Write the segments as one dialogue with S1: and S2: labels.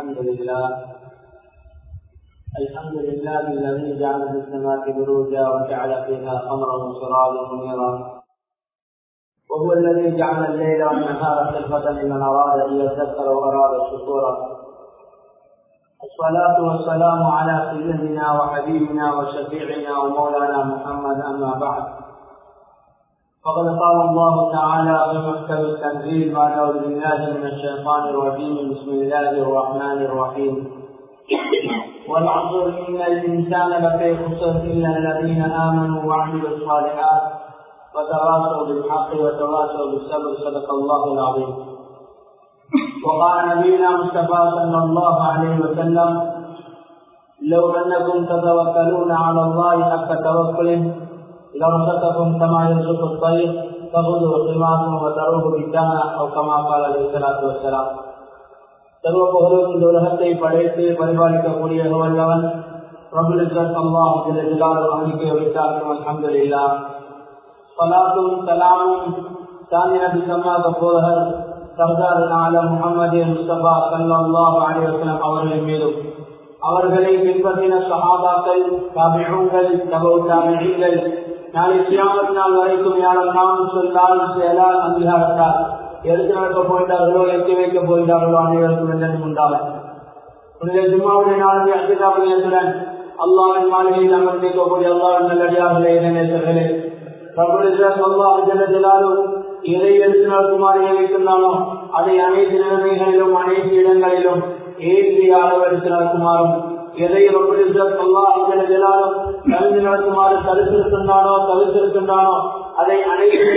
S1: الحمد لله. الحمد لله الذي جعل في السماء بروجا وجعل فيها قمرا وسراجا منيرا. وهو الذي جعل الليل والنهار خلفة لمن أراد أن يذكر وأراد شكورا الصلاة والسلام على سيدنا وحبيبنا وشفيعنا ومولانا محمد أما بعد. فقد قال الله تعالى في محكم التنزيل بعد أعوذ بالله من الشيطان الرجيم. بسم الله الرحمن الرحيم. والعصر إن الإنسان لفي خسر إلا الذين آمنوا وعملوا الصالحات وتواصوا بالحق وتواصوا بالصبر. صدق الله العظيم. وقال نبينا مصطفى صلى الله عليه وسلم لو أنكم تتوكلون على الله حق توكله لرزقكم كما يرزق الطير تغدو خماسا وتروه بتانا او كما قال عليه الصلاه والسلام சர்வ புகழும் இந்த உலகத்தை படைத்து பரிபாலிக்கக்கூடிய வல்லவன் பிரபுல் அல்லாஹ் அங்கிக்க வைத்தார்கள் அலமதுல்லா சலாத்தும் சலாமும் சாமி நபி சம்மாத போதகர் சர்தார் ஆலம் முகமது முஸ்தபா சல்லாஹ் அலிவசலம் அவர்களின் மீதும் அவர்களை பின்பற்றின சகாபாக்கள் தாபிகள் தபு தாபிகள் நாளை சியாமத் நாள் வரைக்கும் யாரும் நாம் சொல்லால் செயலால் அங்கீகாரத்தால் எடுத்து நடக்க போயிட்டார்களோ எத்தி வைக்க போயிட்டார்களோ அனைவருக்கும் என்ன உண்டாகும். ஜும்மாவுடைய நாளுடைய அத்திகாபுடன் அல்லாவின் மாளிகையில் அமர்ந்திருக்கக்கூடிய அல்லாவின் நல்லடியார்களே நேசர்களே. எதை எடுத்து நடக்குமாறு நினைக்கின்றாலும் அதை அனைத்து நிலைமைகளிலும் அனைத்து இடங்களிலும் ஏற்றி அளவு நடக்குமாறும் எதை கலந்து நடக்குமாறு தடுத்திருக்கின்றானோ தவிர்த்திருக்கின்றானோ அதை அனைத்து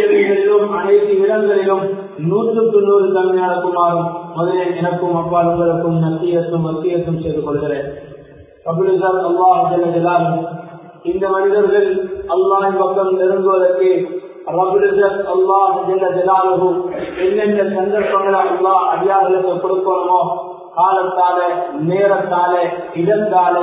S1: அனைத்து இடங்களிலும் நூற்றுக்கு நூறு நடக்குமாறும் முதலில் எனக்கும் அப்பால் உங்களுக்கும் நத்தியத்தும் மத்தியத்தும் செய்து கொள்கிறேன். இந்த மனிதர்கள் அல்லாஹின் பக்கம் நெருங்குவதற்கு என்னென்ன சந்தர்ப்பங்களை அல்லா அடியார்களுக்கு கொடுக்கணுமோ காலத்தால நேரத்தால இடத்தால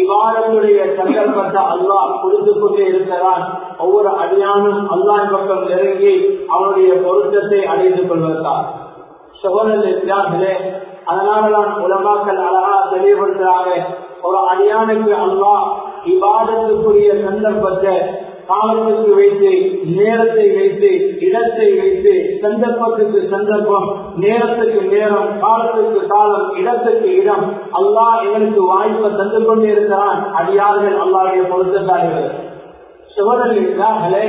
S1: இவ்வாறனுடைய சந்தர்ப்பத்தை அல்லாஹ் கொடுத்து கொண்டே இருக்கிறான். ஒவ்வொரு அடியானும் அல்லாஹ் பக்கம் நெருங்கி அவனுடைய பொருத்தத்தை அடைந்து கொள்வதால் சகோதரர்களே அதனாலதான் உலமாக்கள் அழகா தெளிவுபடுத்துறாங்க. ஒரு அடியானுக்கு அல்லாஹ் இவாதத்துக்குரிய சந்தர்ப்பத்தை காலத்துக்கு வைத்து நேரத்தை வைத்து இடத்தை வைத்து சந்தர்ப்பத்துக்கு சந்தர்ப்பம் நேரத்துக்கு நேரம் காலத்துக்கு காலம் இடத்துக்கு இடம். அல்லாஹ் எங்களுக்கு வாய்ப்பை தந்து கொண்டே இருக்கிறான். அடியார்கள் அல்லாவுடைய பொருத்தத்தார்கள். சுவதர்களே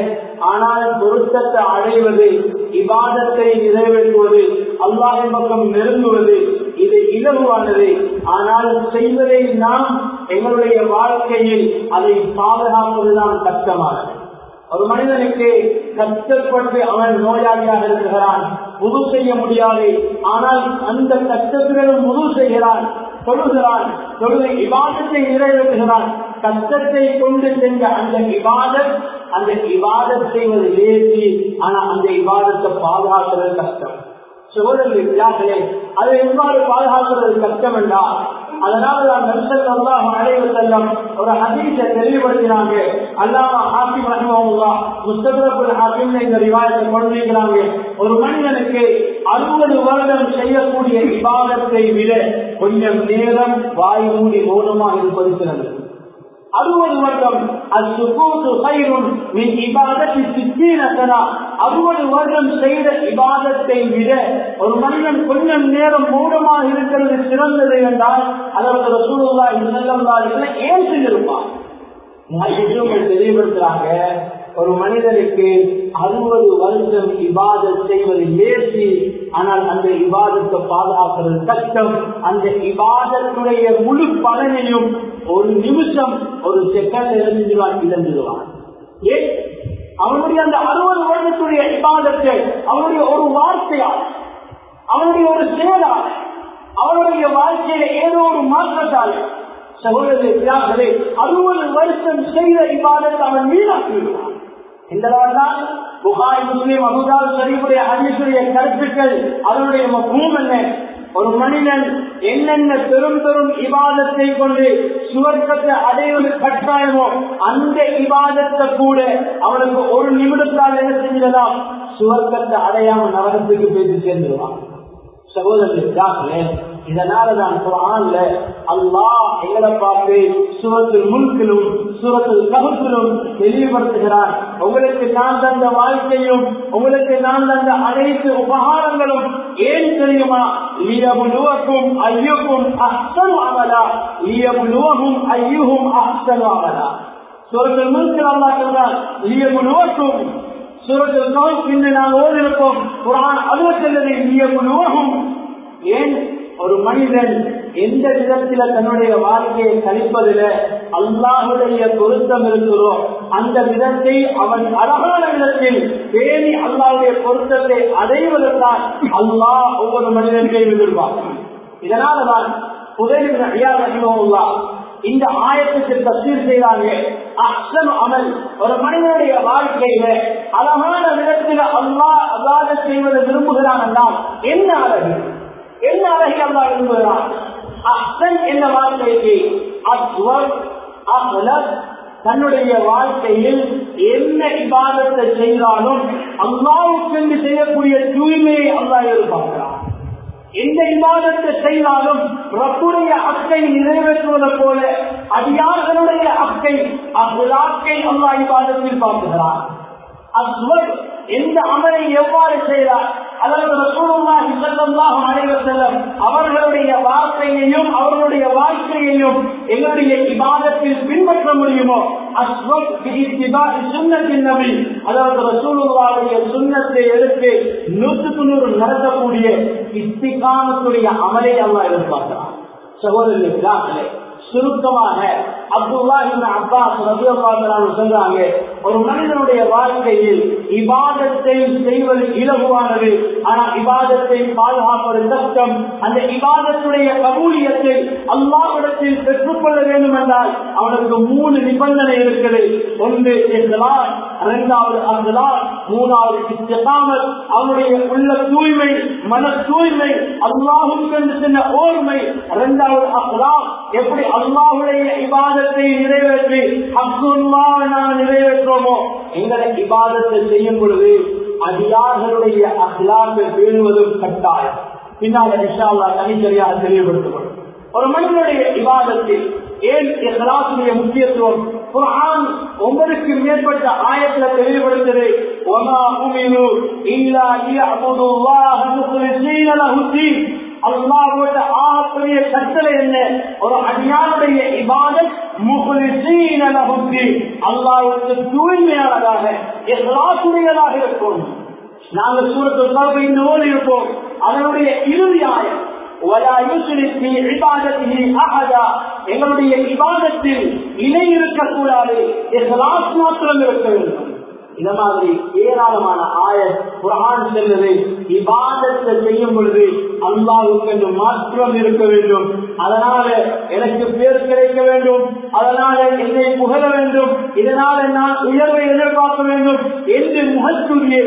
S1: ஆனால் பொருத்தத்தை அடைவது இவாதத்தை நிறைவேற்றுவது அல்லாஹின் பக்கம் நெருங்குவது இது இலகுவானது. ஆனால் செய்வதை நாம் எங்களுடைய வாழ்க்கையில் அதை பாதுகாப்பதுதான் கஷ்டமானது. ஒரு மனிதனுக்கு கஷ்டப்பட்டு அவன் நோயாளியாக இருக்கிறான் முது செய்ய முடியாது. ஆனால் அந்த கஷ்டத்திலும் முது செய்கிறான் சொல்லுகிறான் சொல்லு விவாதத்தை நிறைவேற்றுகிறான். கஷ்டத்தை கொண்டு சென்ற அந்த விவாதம் அந்த விவாதம் செய்வது லேசி ஆனால் அந்த விவாதத்தை பாதுகாக்கிறது கஷ்டம். சோதர்களே அதை எவ்வாறு பாதுகாக்கிறது கஷ்டம் என்றால் அதனால தான் நம்சல்லாம் அழைவு செல்லம் ஒரு ஹதீஸ தெளிவுபடுத்தினாங்க. அல்லாமா ஹாக்கிம் முஸ்தபுல் ஹாக்கிம் இந்த ரிவாயத்தை கொண்டிருக்கிறாங்க ஒரு மனிதனுக்கு அறுபது வருடம் செய்யக்கூடிய விவாதத்தை விட கொஞ்சம் நேரம் வாய் மூடி மௌனமாக இருப்பது சிறந்தது அறுபது வருடம் அறுபது வருடம் செய்த விவாதத்தை விட ஒரு மனிதன் கொஞ்சம் நேரம் மூடமாக இருக்கிறது சிறந்தது என்றால் அதாவது சூழலா இல்லை ஏன் செஞ்சிருப்பான் தெளிவுபடுத்துறாங்க. ஒரு மனிதனுக்கு அறுபது வருஷம் இபாதத் செய்வது லேசி ஆனால் அந்த விவாதத்தை பாதுகாக்கிறது கஷ்டம். அந்த விவாதத்துடைய முழு பலனையும் ஒரு நிமிஷம் ஒரு செகண்ட் இழந்துடுவான் இழந்துடுவான் ஏன்? அவனுடைய அந்த அறுபது வருடத்துடைய விவாதத்தை அவனுடைய ஒரு வார்த்தையால் அவனுடைய ஒரு செயலால் அவனுடைய வாழ்க்கையில ஏதோ ஒரு மாற்றத்தால் சகோதரர்களே அறுபது வருஷம் செய்த விவாதத்தை அவன் வீணாக்கிவிடுவான். என்பதால்தான் புகாய் முஸ்லீம் அபுதால் சரிவுடைய ஹதீசுடைய கருத்துக்கள் அதனுடைய முகம் என்ன? ஒரு மனிதன் என்னென்ன பெரும் பெரும் இவாதத்தை கொண்டு சுவர்க்கத்தை அடைவது கட்டாயமோ அந்த இவாதத்தை கூட அவனுக்கு ஒரு நிமிடத்தால் என்ன செஞ்சலாம் சுவர்க்கத்தை அடையாம நரகத்துக்கு போயிட்டு சேர்ந்துருவான். சகோதரர்களே இதனாலதான் குரான்ல அல்லாஹ் எங்களை பார்த்து சுரத்தில் முன்கிலும் சுரத்தில் கருத்திலும் தெளிவுபடுத்துகிறார். உங்களுக்கு நான் தந்த வாழ்க்கையும் உங்களுக்கு நான் தந்த அனைத்து உபகாரங்களும் ஏன் தெரியுமா? லியபுலுவக்கும் ஐயுக்கும் அஹ்சனு அமலா. லியபுலுவகும் ஐயுகும் அஹ்சனு அமலா. சுரத்தில் முன்கில் அல்லாஹ் சொல்றார் லியபுலுவக்கும் சுரத்தில் கவுன் இன்று நாம் ஓதிருப்போம். குரான் அலுவலி லியபுலுவகும். ஏன் ஒரு மனிதன் எந்த விதத்தில தன்னுடைய வாழ்க்கையை கழிப்பதில அல்லாஹுடைய பொருத்தம் இருக்கிறோம் அந்த விதத்தை அவன் அழகான விதத்தில் பேணி அல்லாவுடைய பொருத்தத்தை அடைவதற்கான் அல்லாஹ் ஒவ்வொரு மனிதனையும் எதிர்பார்க்கிறான் இதனாலதான் புதையில் ஐயா ரஹிமவுல்லா இந்த ஆயத்துக்கு தஸ்தீர் செய்தாங்க அக்ஷன் அமல். ஒரு மனிதனுடைய வாழ்க்கையில அழகான விதத்தில் அல்லாஹ் அல்லாத செய்வதை விரும்புகிறான் என்றால் என்ன அழகு? என்ன அழகி அல்லா விரும்புகிறான் அஹ்சன் என்ற வார்த்தைக்கு அஸ்வர் அஹ்லத் தன்னுடைய வாழ்க்கையில் என்ன இபாதத்தை செய்தாலும் அல்லாவுக்கு செய்யக்கூடிய தூய்மையை அல்லா எதிர்பார்க்கிறான். எந்த விவாதத்தை செய்தாலும் ரப்புடைய அக்கை நிறைவேற்றுவது போல அடியார்களுடைய அக்கை அவ்விழாக்கை அல்லா விவாதத்தில் பார்க்கிறார் அஸ்வர் எந்த அமலை எவ்வாறு செய்தார்? அதாவது ரசூலுல்லாஹி ஸல்லல்லாஹு அலைஹி வஸல்லம் அவர்களுடைய வார்த்தையையும் அவர்களுடைய வாழ்க்கையையும் எங்களுடைய இபாதத்தில் பின்பற்ற முடியுமோ? அஸ்வத் பிஇத்திபாஇ சுன்னத்தின் நபி. அதாவது ரசூலுல்லாஹுடைய சுன்னத்தை எடுத்து நூற்றுக்கு நூறு நடத்தக்கூடிய இஸ்திகாமத்துடைய அமலை அல்லாஹ் எதிர்பார்க்கிறார் சகோதரர்களே சுருக்கமாக அப்துல்லாஹின் அப்பாஸ் ரபியல்லாஹு சொல்றாங்க ஒரு மனிதனுடைய வாழ்க்கையில் இபாதத்தை செய்வது இலகுவானது. ஆனால் இபாதத்தை பாதுகாப்பது கஷ்டம். அந்த இபாதத்துடைய கபூலியத்தை அல்லாவிடத்தில் பெற்றுக்கொள்ள வேண்டும் என்றால் அவனுக்கு மூணு நிபந்தனை இருக்கிறது ஒன்று இஸ்லாம் இரண்டாவது அஸ்லாம் மூணாவது இஸ்லாமல் அவனுடைய உள்ள தூய்மை மன தூய்மை அல்லாஹுக்கு என்று சொன்ன ஓர்மை. இரண்டாவது அஸ்லாம் எப்படி அல்லாஹுடைய இபாதத்தை நிறைவேற்றி அப்துல்லா நாம் நிறைவேற்றோமோ எங்களை இபாதத்தை செய்யும் பொழுது அடியார்களுடைய அஹ்லாத்தை பேணுவதும் கட்டாயம். பின்னால் இஷால்லா தனித்தனியாக தெளிவுபடுத்தப்படும். ஒரு மனிதனுடைய விவாதத்தில் ஏன் இஹ்லாசுடைய முக்கியத்துவம்? குர்ஆன் ஒன்பதுக்கு மேற்பட்ட ஆயத்துல தெளிவுபடுத்தது அல்லாவோட ஆகக்கூடிய கட்டளை என்ன? ஒரு அடியாருடைய இபாதத் முக்லிஸீன லஹுத்தீன் அல்லாஹ்வுக்கு தூய்மையானதாக எல்லாத்துடையதாக இருக்கும். நாங்கள் சூரத்தில் கல்வி இருப்போம். அதனுடைய இறுதி ஆயம் எங்களுடைய விவாதத்தில் இணை இருக்கக்கூடாது மாத்திரம் இருக்க வேண்டும். இந்த மாதிரி ஏராளமான ஆய குரான் செல்வது விவாதத்தை செய்யும் பொழுது அல்லாவுக்கு மாற்றம் இருக்க வேண்டும். அதனால எனக்கு பேர் கிடைக்க வேண்டும். அதனால என்னை புகழ வேண்டும். இதனால நான் உயர்வை எதிர்பார்க்க வேண்டும் என்று முகத்துடைய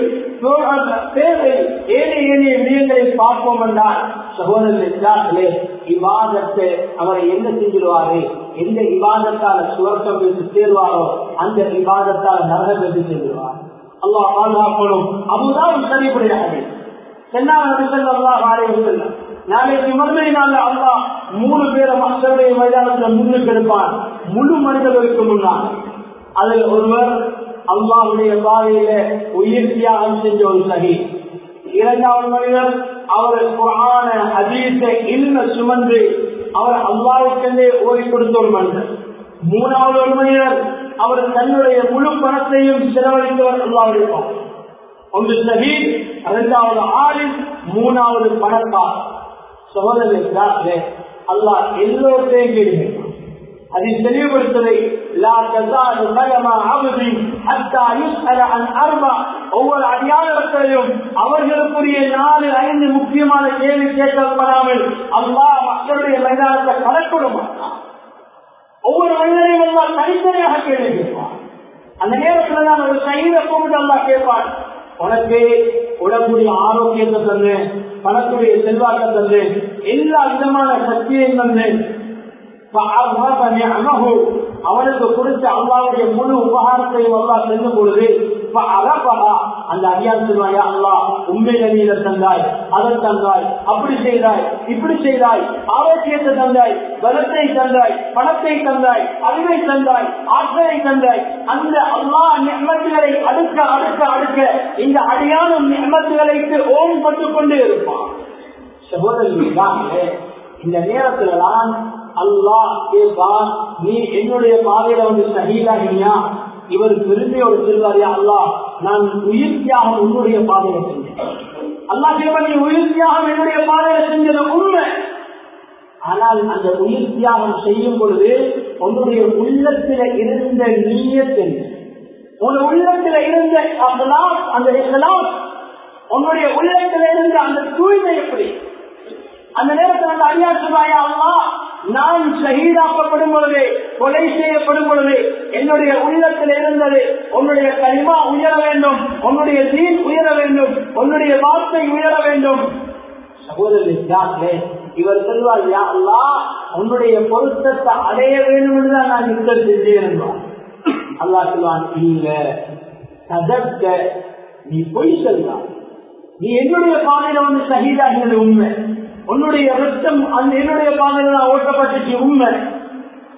S1: பேரை ஏழை ஏனைய விடயங்களை பார்ப்போம் என்றால் சகோதரர்களே இவாதத்தை அவரை என்ன செஞ்சிருவாரு எந்த விவாதத்தால் சுவர்க்கம் என்று சேர்வாரோ அந்த விவாதத்தால் நரகம் என்று செல்வார் அல்லாஹ் பாதுகாக்கணும். அதுதான் சரிபடையாது நாளைக்கு மறுமை நாள் அல்லா மூணு பேரை மக்களுடைய மைதானத்தில் முன்னுக்கு எடுப்பான் முழு மனிதர்களுக்கு முன்னால். அதில் ஒருவர் அல்லாவுடைய பாதையில உயிர் தியாகம் செஞ்ச ஒரு சகி. இரண்டாவது மனிதர் அவர் குரான அதீச இல்ல சுமந்து அவர் அல்லாவுக்கென்றே ஓடி கொடுத்த ஒரு மனிதர். மூணாவது ஒரு மனிதர் அவர் தன்னுடைய முழு பணத்தையும் செலவழித்தவர் அல்லாவுடைய பாதை ஒன்று ஷஹீத் இரண்டாவது ஆளில் மூணாவது பணக்கார். சகோதரர்களே அல்லாஹ் எல்லோருத்தையும் கேள்வி அதை தெளிவுபடுத்ததை ஒவ்வொரு அடியாளர்களையும் அவர்களுக்குரிய நாலு ஐந்து முக்கியமான கேள்வி கேட்கப்படாமல் அல்லா மக்களுடைய மைதானத்தை கலக்கொட ஒவ்வொரு மனிதனையும் அல்லா தனித்தனியாக கேள்வி கேட்பார் அந்த நேரத்தில் தான் ஒரு சைன கூப்பிட்டு அல்லா கேட்பார் உனக்கு உடம்புடைய ஆரோக்கியத்தை தந்து பணத்துடைய செல்வாக்கை தந்து எல்லா விதமான சக்தியையும் தந்து அவனுக்கு கொடுத்த அல்லாவுடைய முழு உபகாரத்தையும் அல்லா செல்லும் பொழுது அந்த அடியான் சொல்வாயா அல்லா உண்மையில நீ தந்தாய் அதை தந்தாய் அப்படி செய்தாய் இப்படி செய்தாய் ஆரோக்கியத்தை தந்தாய் பலத்தை தந்தாய் பணத்தை தந்தாய் அறிவை தந்தாய் ஆற்றலை தந்தாய். அந்த அல்லா நிம்மத்துகளை அடுக்க அடுக்க அடுக்க இந்த அடியான நிம்மத்துகளுக்கு ஓம்பட்டுக் கொண்டே இருப்பான். சகோதரி இந்த நேரத்துல தான் அல்லா கேட்பான் நீ என்னுடைய பாதையில வந்து சகிதாகினியா? இவர் பெருமையோடு செல்வாரியா அல்லா நான் உயிர் தியாகம் உன்னுடைய பாதையில செஞ்சேன். அல்லா கேட்பான் நீ உயிர் தியாகம் என்னுடைய பாதையில செஞ்சது உண்மை. ஆனால் அந்த உயிர் தியாகம் செய்யும் பொழுது உன்னுடைய உள்ளத்தில இருந்த நீயத்தில் உன் உள்ளத்தில இருந்த அந்த இஸ்லாம் உன்னுடைய உள்ளத்தில இருந்த அந்த தூய்மை எப்படி? அந்த நேரத்தில் அந்த ஐயா அல்லா அம்மா நான் ஷஹீதாக்கப்படும் பொழுது கொலை செய்யப்படும் பொழுது என்னுடைய உள்ளத்தில் இருந்தது உன்னுடைய கனிமா உயர வேண்டும் உன்னுடைய தீன் உயர வேண்டும் உன்னுடைய வார்த்தை உயர வேண்டும். சகோதரர்களே இவர் சொல்வார் யா அல்லா உன்னுடைய பொருத்தத்தை அடைய வேண்டும் என்றுதான் நான் யுத்தம் செஞ்சேன் அல்லா சொல்வான் நீங்க சதற்க நீ பொய் சொல்வார் நீ என்னுடைய பாதையில வந்து சகிதாகிறது உண்மை. உன்னுடைய ரத்தம் அந்த என்னுடைய பாதையில ஓட்டப்பட்டுச்சு உண்மை.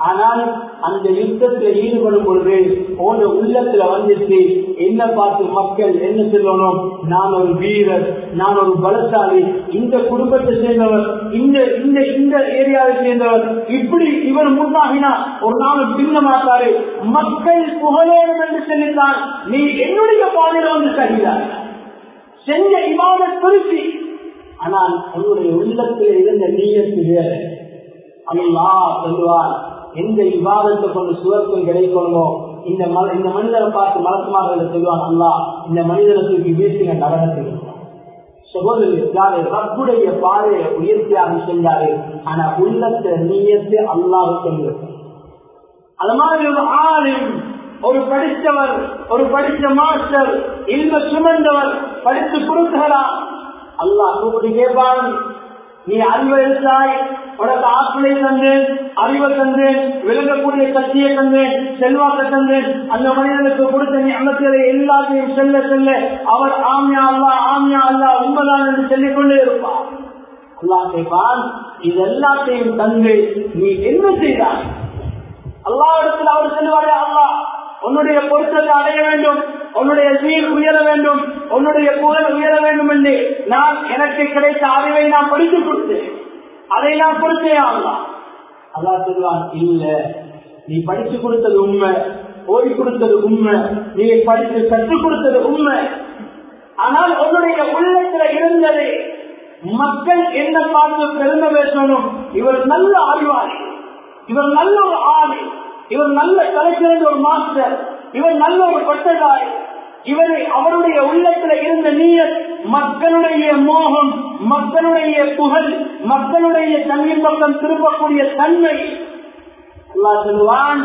S1: ஆனால் அந்த யுத்தத்தில் ஈடுபடும் பொழுது போன்ற உள்ளத்துல வந்துச்சு என்ன பார்த்து மக்கள் என்ன சொல்லணும்? நான் ஒரு வீரர் நான் ஒரு பலசாலி. இந்த குடும்பத்தை சேர்ந்தவர் இந்த இந்த இந்த ஏரியாவை சேர்ந்தவர் இப்படி இவர் முன்னாகினா ஒரு நாள் பின்ன மாட்டாரு மக்கள் புகழேறும் என்று சொல்லித்தான் நீ என்னுடைய பாதையில வந்து சரிதான் செஞ்ச இவாத திருச்சி ஆனால் உன்னுடைய உள்ளத்தில் இருந்த நீயத்து வேற. அல்லா சொல்லுவார் எந்த விவாதத்தை கொண்டு சுவர்க்கம் கிடைக்கணுமோ இந்த இந்த மனிதரை பார்த்து மலக்குமாக சொல்லுவான் அல்லா இந்த மனிதனுக்கு வீசின நரகத்தில் சகோதரி ரப்புடைய பாதையை உயர்த்தியாக சென்றாரு ஆனா உள்ளத்தை நீயத்து அல்லாவுக்கு அது மாதிரி ஒரு ஆளும் ஒரு படித்தவர் ஒரு படித்த மாஸ்டர் இல்ல சுமந்தவர் படித்து கொடுக்கிறார் அல்லாஹ் கூப்பிட்டு கேட்பான் நீ அறிவை எடுத்தாய் உனக்கு ஆற்றலை தந்தேன் அறிவை தந்தேன் விளங்கக்கூடிய சக்தியை தந்தேன் செல்வாக்க தந்தேன் அந்த மனிதனுக்கு கொடுத்த நியமத்திலே எல்லாத்தையும் செல்ல செல்ல அவர் ஆமியா அல்லா ஆமியா அல்லா உண்மைதான் என்று சொல்லிக் கொண்டே இருப்பார். அல்லா கேட்பான் இது எல்லாத்தையும் தந்து நீ என்ன செய்தாய்? அல்லா இடத்தில் அவர் செல்வாரே அல்லா உன்னுடைய பொருத்தத்தை அடைய வேண்டும். உன்னுடைய சீர் உயர வேண்டும். உன்னுடைய புகழ் உயர வேண்டும் என்று நான் எனக்கு கிடைத்த அறிவை நான் படித்துக் கொடுத்தேன். அதை நான் பொறுத்தே ஆகலாம் அல்லா சொல்வான் இல்ல நீ படிச்சு கொடுத்தது உண்மை ஓடி கொடுத்தது உண்மை நீ படித்து கற்றுக் கொடுத்தது உண்மை. ஆனால் உன்னுடைய உள்ளத்துல இருந்தது மக்கள் என்ன பார்த்து பெருமை பேசணும்? இவர் நல்ல அறிவாளி. இவர் நல்ல ஒரு ஆளு. இவர் நல்ல தலைச்சிறந்த ஒரு மாஸ்டர். இவர் நல்ல ஒரு பட்டதாய் இவரை அவருடைய உள்ளத்துல இருந்த நீர் மக்களுடைய மோகம் மக்களுடைய புகழ் மக்களுடைய தண்ணீர் பக்கம் திரும்பக்கூடிய தன்மை சொல்லுவான்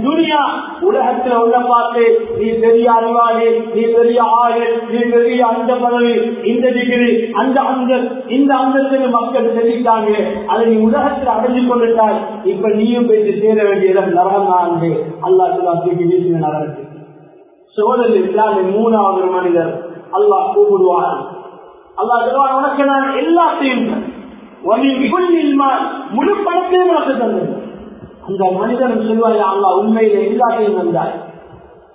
S1: துனியா உலகத்துல உள்ள பார்த்து நீ பெரிய அறிவாளி நீ பெரிய ஆறு நீ பெரிய அந்த பதவி இந்த டிகிரி அந்த அந்த இந்த அந்தத்தில் மக்கள் தெரிவித்தாங்க அதை நீ உலகத்தில் அடைஞ்சு கொண்டுட்டாய் இப்ப நீயும் போயிட்டு சேர வேண்டிய இடம் நரகம் தான் அல்லா சொல்லா தூக்கி வீசின சோழல் இல்லாத மூணாவது மனிதர் அல்லாஹ் கூப்பிடுவார் அல்லாஹ் உனக்கு நான் எல்லாத்தையும் முழு பணத்தையும் உனக்கு தந்தது. அந்த மனிதன் சொல்வாய் அல்லா உண்மையில எல்லாத்தையும் தந்தாய்.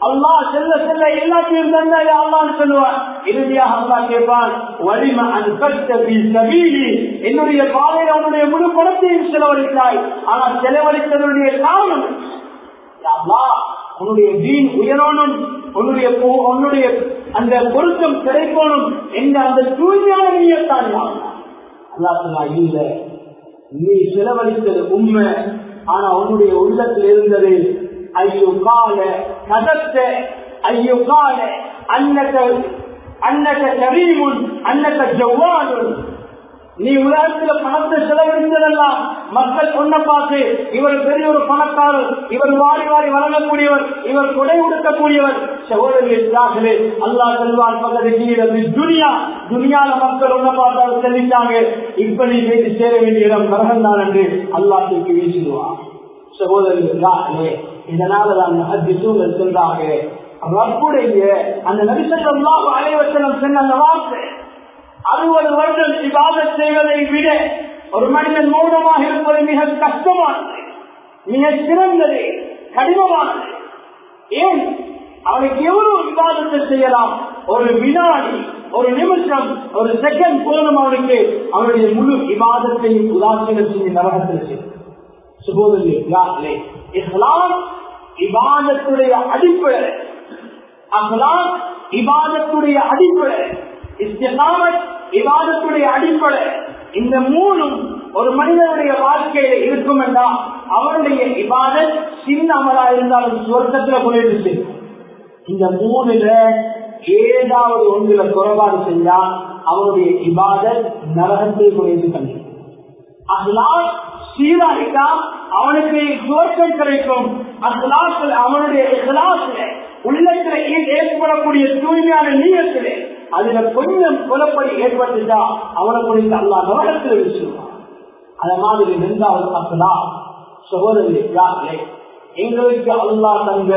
S1: அல்லா செல்ல செல்ல எல்லாத்தையும் தந்தாய் அல்லான்னு சொல்லுவார் இறுதியாக அல்லா கேட்பான் வலிம சபீலி. என்னுடைய பாதையில உன்னுடைய முழு பணத்தையும் செலவழித்தாய். ஆனால் செலவழித்ததனுடைய காரணம் அல்லா உன்னுடைய வீண் உயரணும் உன்னுடைய உன்னுடைய அந்த பொருத்தம் கிடைக்கணும் என்ற அந்த தூய்மையான நீயத்தான் அல்லா இல்ல. நீ செலவழித்தது உண்மை. ஆனா உன்னுடைய உள்ளத்தில் இருந்தது ஐயோ கால கதத்த ஐயோ கால அன்னக அன்னக கரீமுன் அன்னக ஜவ்வானுன். நீ உலகத்துல பணத்தை செலவழித்ததெல்லாம் மக்கள் சொன்ன பார்த்து இவர் பெரிய ஒரு பணக்காரர் இவர் வாரி வாரி வழங்கக்கூடியவர் இவர் கொடை கொடுக்கக்கூடியவர் சகோதரர்களே அல்லா செல்வான் பக்கத்து துனியா துனியால மக்கள் ஒன்ன பார்த்தாலும் செல்லிட்டாங்க. இப்ப நீ பேசி சேர வேண்டிய இடம் நரகந்தான் என்று அல்லா தூக்கி வீசிடுவான் சகோதரர்களே இதனாலதான் சூழல் சென்றாங்க ரப்புடைய அந்த நபிசல்லாஹு அலைவசனம் சொன்ன அந்த வார்த்தை அறுபது வருடம் இபாதத் செய்வதை விட ஒரு மனிதன் மௌனமாக இருப்பது மிக கஷ்டமானது மிக சிறந்தது கடினமானது. ஏன்? அவனுக்கு எவ்வளவு விவாதத்தை செய்யலாம்? ஒரு வினாடி ஒரு நிமிஷம் ஒரு செகண்ட் போதும் அவனுக்கு அவனுடைய முழு விவாதத்தையும் உதாசீனம் செய்து நரகத்தில் செய்யும். சுபோதரி இஸ்லாம் இபாதத்துடைய அடிப்படை அகலாம் இபாதத்துடைய அடிப்படை இஸ்லாமத் விவாதத்துடைய அடிப்படை இந்த மூணும் ஒரு மனிதனுடைய வாழ்க்கையில இருக்கும் என்றால் அவனுடைய விவாத சின்ன அமலா இருந்தாலும் சுவர்க்கத்துல குறைந்து இந்த மூணுல ஏதாவது ஒன்றுல குறைபாடு செஞ்சா அவனுடைய விவாத நரகத்தை குறைந்து கண்டு அதனால் சீராகிட்டா அவனுக்கு சுவர்க்கம் கிடைக்கும். அவனுடைய இஹ்லாஸ்ல உள்ளத்துல ஏற்படக்கூடிய தூய்மையான நீயத்திலே அதுல கொஞ்சம் குலப்படி ஏற்பட்டுட்டா அவனை குறித்து அல்லா நரகத்தில் விஷயம் அத மாதிரி இரண்டாவது அசலா சகோதரி எங்களுக்கு அல்லா தந்த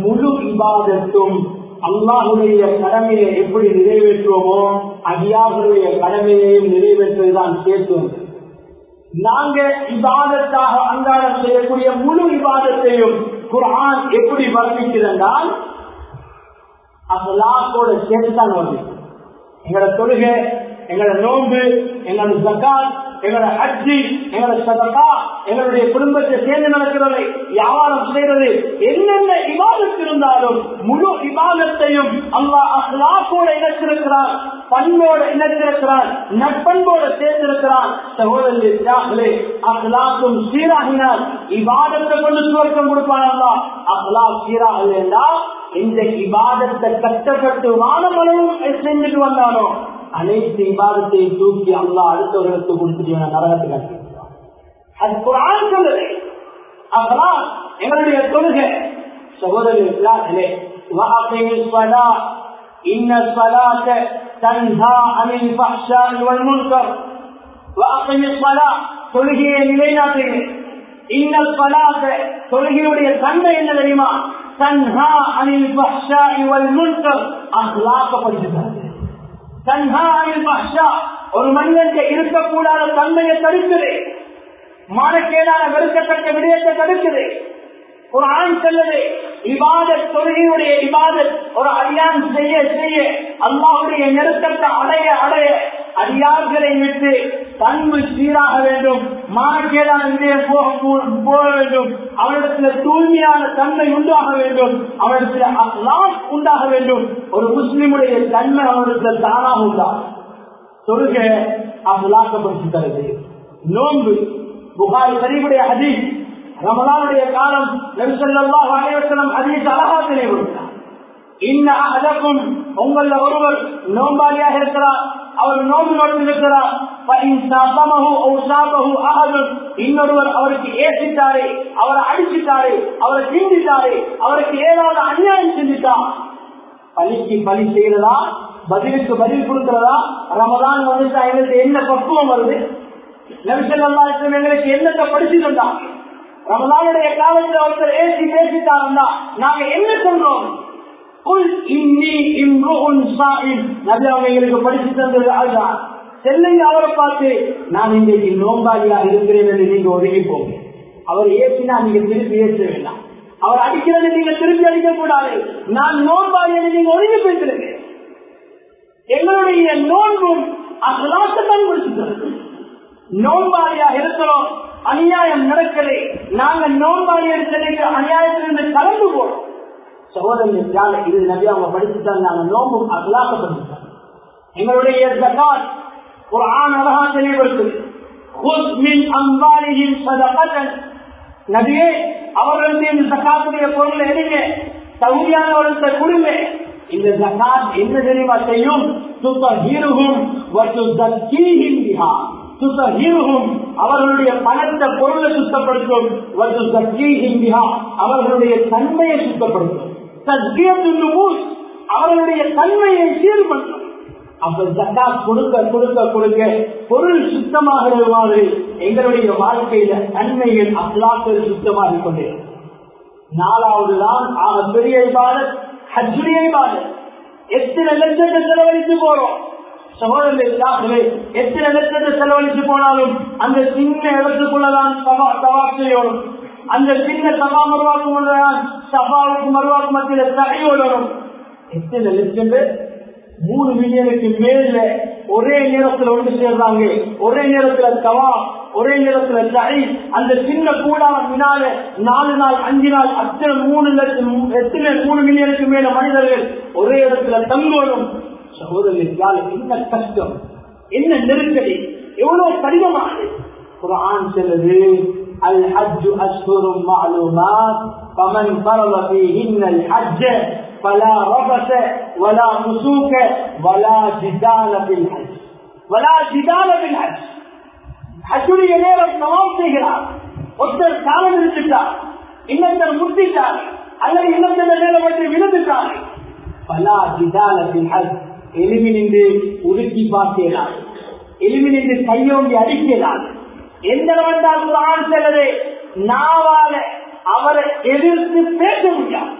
S1: முழு விவாதத்தும் அல்லாஹுடைய கடமையை எப்படி நிறைவேற்றுவோமோ அடியாருடைய கடமையையும் நிறைவேற்றுவதுதான் சேர்த்து நாங்க இவாதத்தாக அன்றாடம் செய்யக்கூடிய முழு விவாதத்தையும் குரான் எப்படி வர்ணிக்கிறதால் அசலாத்தோட சேர்த்துதான் வருது எங்களோட தொழுகை எங்களோட நோன்பு எங்களோட ஜக்காத் எங்களோட ஹஜ்ஜி எங்களோட சதக்கா எங்களுடைய குடும்பத்தை சேர்ந்து நடக்கிறது வியாபாரம் செய்யறது என்னென்ன விவாதத்து இருந்தாலும் முழு விவாதத்தையும் அல்லா அஹ்லாக்கோட இணைத்திருக்கிறார் பண்போட இணைத்திருக்கிறார் நட்பண்போட சேர்த்திருக்கிறார் சகோதரர்களே அஹ்லாக்கும் சீராகினால் இவாதத்தை கொண்டு சுவர்க்கம் கொடுப்பான் அல்லா அஹ்லா சீராக இந்த இபாதத்தை கஷ்டப்பட்டு வானமளவும் செஞ்சுட்டு வந்தானோ அனைத்து இபாதத்தை தூக்கி அல்லா அடுத்தவர்களுக்கு கொடுத்துட்டு நரகத்துக்கு அது குரான் சொல்லுது அப்பதான் எங்களுடைய தொழுகை சகோதரர்களே إن الصلاة تنهى عن الفحشاء والمنكر وأقم الصلاة தொழுகையை நிலைநாட்டுகிறேன் இன்னல் பலாக தொழுகையுடைய தன்மை என்ன தெரியுமா தன்ஹா அனில் பஹ்ஷா இவல் முன்கர் அஹ்லாக்கப்படுகிறது தன்ஹா அனில் பஹ்ஷா ஒரு மனிதனுக்கு இருக்கக்கூடாத தன்மையை தடுக்குது. மானக்கேடான வெறுக்கத்தக்க விடயத்தை தடுக்குது. ஒரு ஆண் செல்லது. இபாதத் தொழுகையுடைய இபாதத். ஒரு அடியான் செய்ய செய்ய அல்லாவுடைய நெருக்கத்தை அடைய அடைய அடியார்களை விட்டு பண்பு சீராக வேண்டும். மானக்கேடான போக போக வேண்டும். அவரிடத்தில் தூய்மையான தன்மை உண்டாக வேண்டும். அவரிடத்துல லாஸ் உண்டாக வேண்டும். ஒரு முஸ்லிமுடைய தன்மை அவரிடத்துல தானாக உண்டாகும். தொழுகை அல்லாக்கப்படுத்தி தருது. நோன்பு. புகாரி சரிவுடைய ஹதீஸ். ரமலானுடைய காலம் நெருசல்லாஹ் அனைவசனம் ஹதீஸ் அழகா தெளிவுறுத்தார் இன்ன அதற்கும் உங்கள ஒருவர் நோம்பாளியாக இருக்கிறார். அவர் நோம்பு நோட்டிருக்கிறார் இன்னொருவர் அவருக்கு ஏசித்தாரே அவரை அடிச்சிட்டாரே அவரை சிந்தித்தாரே அவருக்கு ஏதாவது அநியாயம் செஞ்சுட்டார் பலிக்கு பலி செய்யறதா? பதிலுக்கு பதில் கொடுக்கிறதா? ரமதான் வந்துட்டா எங்களுக்கு என்ன பக்குவம் வருது? நபிசல்லா எங்களுக்கு என்னத்தை படிச்சு தந்தா ரமதானுடைய காலத்தில் ஒருத்தர் ஏசி பேசிட்டாருந்தா நாங்க என்ன சொல்றோம்? எங்களுக்கு படிச்சு தந்தது அதுதான். செல்லுங்க அவரை பார்த்து நான் இன்றைக்கு நோம்பாளியா இருக்கிறேன் என்று நீங்க ஒதுங்கி போங்க அவர் ஏசினா நீங்க திருப்பி ஏற்ற வேண்டாம். அவர் அடிக்கிறது நீங்க திருப்பி அடிக்க கூடாது நான் நோன்பாளியை நீங்க ஒதுங்கி பேசுறீங்க எங்களுடைய நோன்பும் அகலாசத்தான் முடிச்சு நோன்பாளியாக இருக்கிறோம். அநியாயம் நடக்கலை. நாங்க நோன்பாளி எடுத்து அநியாயத்திலிருந்து கலந்து போறோம் சகோதரன் இது நபி அவங்க படிச்சுட்டாங்க நாங்க நோம்பும் அகலாக அகலாக்கப்படுத்தாங்க எங்களுடைய ஜகாத் ஒரு ஆண் அழகா தெளிவுபடுத்துது நபியே அவர்களுடைய இந்த ஜக்காத்துடைய பொருளை எடுங்க. தகுதியானவர்களுக்கு கொடுங்க. இந்த ஜகாத் என்ன தெரியுமா செய்யும்? சுத்தஹீருகும் வசுதக்கீஹிம் பிஹா. சுத்தஹீருகும். அவர்களுடைய பணத்தை பொருளை சுத்தப்படுத்தும். அவர்களுடைய தன்மையை சுத்தப்படுத்தும். அவர்களுடைய தன்மையை சீர்படுத்தும். அப்ப ஜக்காத் கொடுக்க கொடுக்க கொடுக்க பொருள் சுத்தமாகிறது மாதிரி எங்களுடைய வாழ்க்கையில தன்மைகள் அல்லாக்கள் சுத்தமாக கொண்டே. நாலாவது தான் ஆக பெரிய பாடல் ஹஜ்ஜுடைய பாடல் எத்தனை லட்சத்தை செலவழித்து போறோம்? சகோதரர்களே எத்தனை லட்சத்தை செலவழித்து போனாலும் அந்த சின்ன இடத்துக்குள்ளதான் சபா சவா செய்யணும் அந்த சின்ன சபா மருவாக்கும் உள்ளதான் சபாவுக்கு மருவாக்கும் மத்தியில் தடையோடு வரும் எத்தனை லட்சம் பேர் மூணு மில்லியனுக்கு மேல ஒரே நேரத்துல ஒன்று சேர்றாங்க. ஒரே நேரத்துல தவா ஒரே நேரத்துல சரி அந்த சின்ன கூடா வினால நாலு நாள் அஞ்சு நாள் அத்தனை மூணு லட்சம் எத்தனை மூணு மில்லியனுக்கு மேல மனிதர்கள் ஒரே இடத்துல தங்கணும் சகோதரர்களால் என்ன கஷ்டம் என்ன நெருக்கடி எவ்வளவு கடினமானது குரான் சொல்லுது الحج أشهر معلومات فمن فرض فيهن الحج فلا رفث ولا فسوق ولا جدال في الحج ولا جدال في الحج ஹஜ்ஜுடைய நேரம் சவால் செய்கிறார் ஒருத்தர் காலம் இருந்துட்டார் இன்னொருத்தர் முத்திட்டார் அல்லது இன்னொருத்தர் நேரம் பற்றி விழுந்துட்டார் பலா ஜிதாலத்தின் ஹஜ் எளிமை நின்று உருக்கி பார்க்கிறார் எளிமை நின்று கையோங்கி அடிக்கிறார் எந்த வந்தால் குரான் செல்லது? நாவால அவரை எதிர்த்து பேச முடியாது.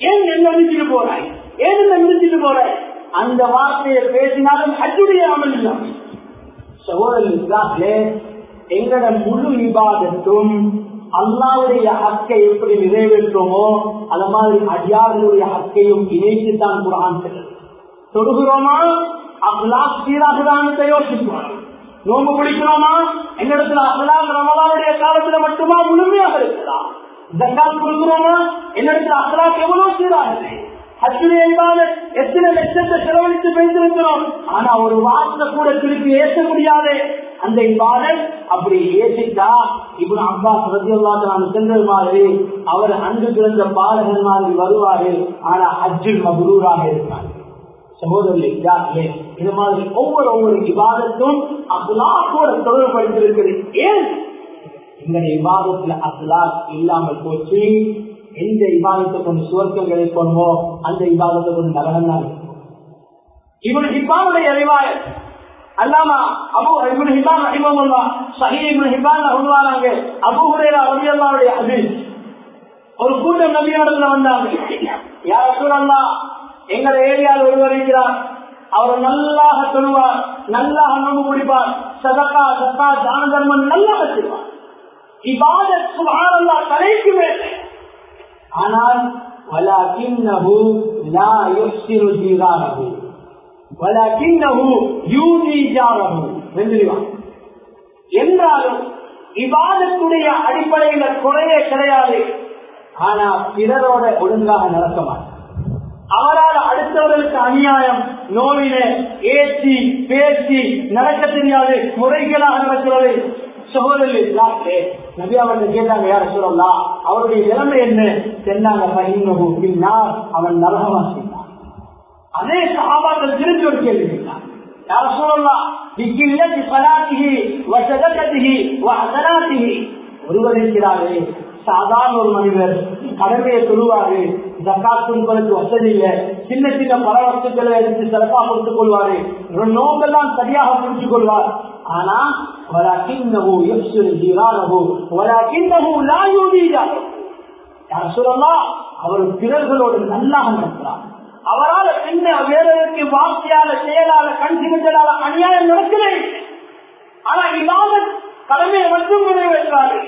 S1: ஏன் என்ன முடிச்சுட்டு போறாய் ஏன் என்ன முடிச்சுட்டு போறாய் அந்த வார்த்தையை பேசினாலும் அச்சுடைய அமல் இல்லாமல் எங்கட முழு விவாதத்தும் அல்லாவுடைய ஹக்கை எப்படி நிறைவேற்றோமோ அது மாதிரி அடியார்களுடைய ஹக்கையும் இணைத்துத்தான் குரான் செல்லுது. தொடுகிறோமா? அப்லாஸ் சீராகுதான்னு யோசிக்கிறோம் நோம்பு பிடிக்கிறோமா என்னிடத்துல அப்லாஸ் ரமலாவுடைய காலத்துல மட்டுமா முழுமையாக இருக்கிறா ஜக்காத் கொடுக்கிறோமா? என்னிடத்துல அப்லாஸ் எவ்வளவு சீராகுது எத்தனை லட்சத்தை செலவழித்து வைத்திருக்கிறோம் ஆனா ஒரு வார்த்தை கூட திருப்பி ஏற்ற முடியாது. அந்த இவ்வாறன் அப்படி ஏசிட்டா இப்படி அப்பா பிரதியல்லாத சென்றது மாதிரி அவர் அன்று பிறந்த பாலகன் மாதிரி வருவாரு. ஆனா அஜில் மகுரூராக இருப்பார். சகோதரர்களே இது மாதிரி ஒவ்வொரு ஒவ்வொரு விவாதத்தும் அசுலாக்கோட தொடர்படுத்திருக்கிறது ஏன்? இந்த விவாதத்துல அசுலாக் இல்லாமல் போச்சு. எந்த விவாதத்தை கொண்டு சுவர்க்கம் கிடைக்கணுமோ அந்த விவாதத்தை கொண்டு நரகம் தான் இவன் ஹிப்பானுடைய அறிவாயர் அல்லாமா அபு இவன் ஹிபான் ரஹிமமுல்லா சஹி இவன் ஹிபான் சொல்லுவாங்க அபு ஹுரேரா ரலியல்லாஹுடைய ஹதீஸ். ஒரு கூட்டம் நபியாடத்துல வந்தாங்க. யார் சொல்லலாம் எங்கள் ஏரியாவில் ஒருவர் இருக்கிறார் அவர் நல்லாக சொல்லுவார் நல்லாக நோம்பு முடிப்பார் சதக்கா சத்தா தான தர்மம் நல்லாக செய்வார் இபாதத் சுபானல்லா தலைக்கு மேலே ஆனால் ولكنه لا يحسن جيرانه ولكنه يؤذي جاره வென்றிருவான் என்றாலும் இவாதத்துடைய அடிப்படையில குறையே கிடையாது ஆனா பிறரோட ஒழுங்காக நடக்க மாட்டார் ஆனால் அடுத்தவர்களுக்கு அநியாயம் நோயின ஏற்றி பேசி நடக்க தெரியாது முறைகளாக நடக்கிறது. சகோதரி நபி அவர்கள் கேட்டாங்க யார சொல்லலாம் அவருடைய நிலைமை என்ன? சென்னாங்க பின்னால் அவன் நரகவாசினான் அதே சகாபாக்கள் திருப்பி ஒரு கேள்வி யார சொல்லலாம் ஒருவர் இருக்கிறாரே சாதாரண ஒரு மனிதர் கடமையை சொல்லுவாரு ஜக்காத்துங்களுக்கு வசதி இல்லை சின்ன சின்ன பல வஸ்துக்களை எடுத்து சிறப்பா கொடுத்துக் கொள்வாரு. நோக்கெல்லாம் சரியாக புரிஞ்சு கொள்வார். ஆனா வராக்கின்னஹு யப்சுரு ஜீரானஹு வராக்கின்னஹு லா யூதீஜானஹு யார் சொல்லலாம் அவர் பிறர்களோடு நல்லாக நடக்கிறார். அவரால் பின்ன வேறதற்கு வார்த்தையால செயலால கண் சிமிட்டலால அநியாயம் நடக்கவே ஆனா இல்லாத கடமையை மட்டும் நிறைவேற்றாரு.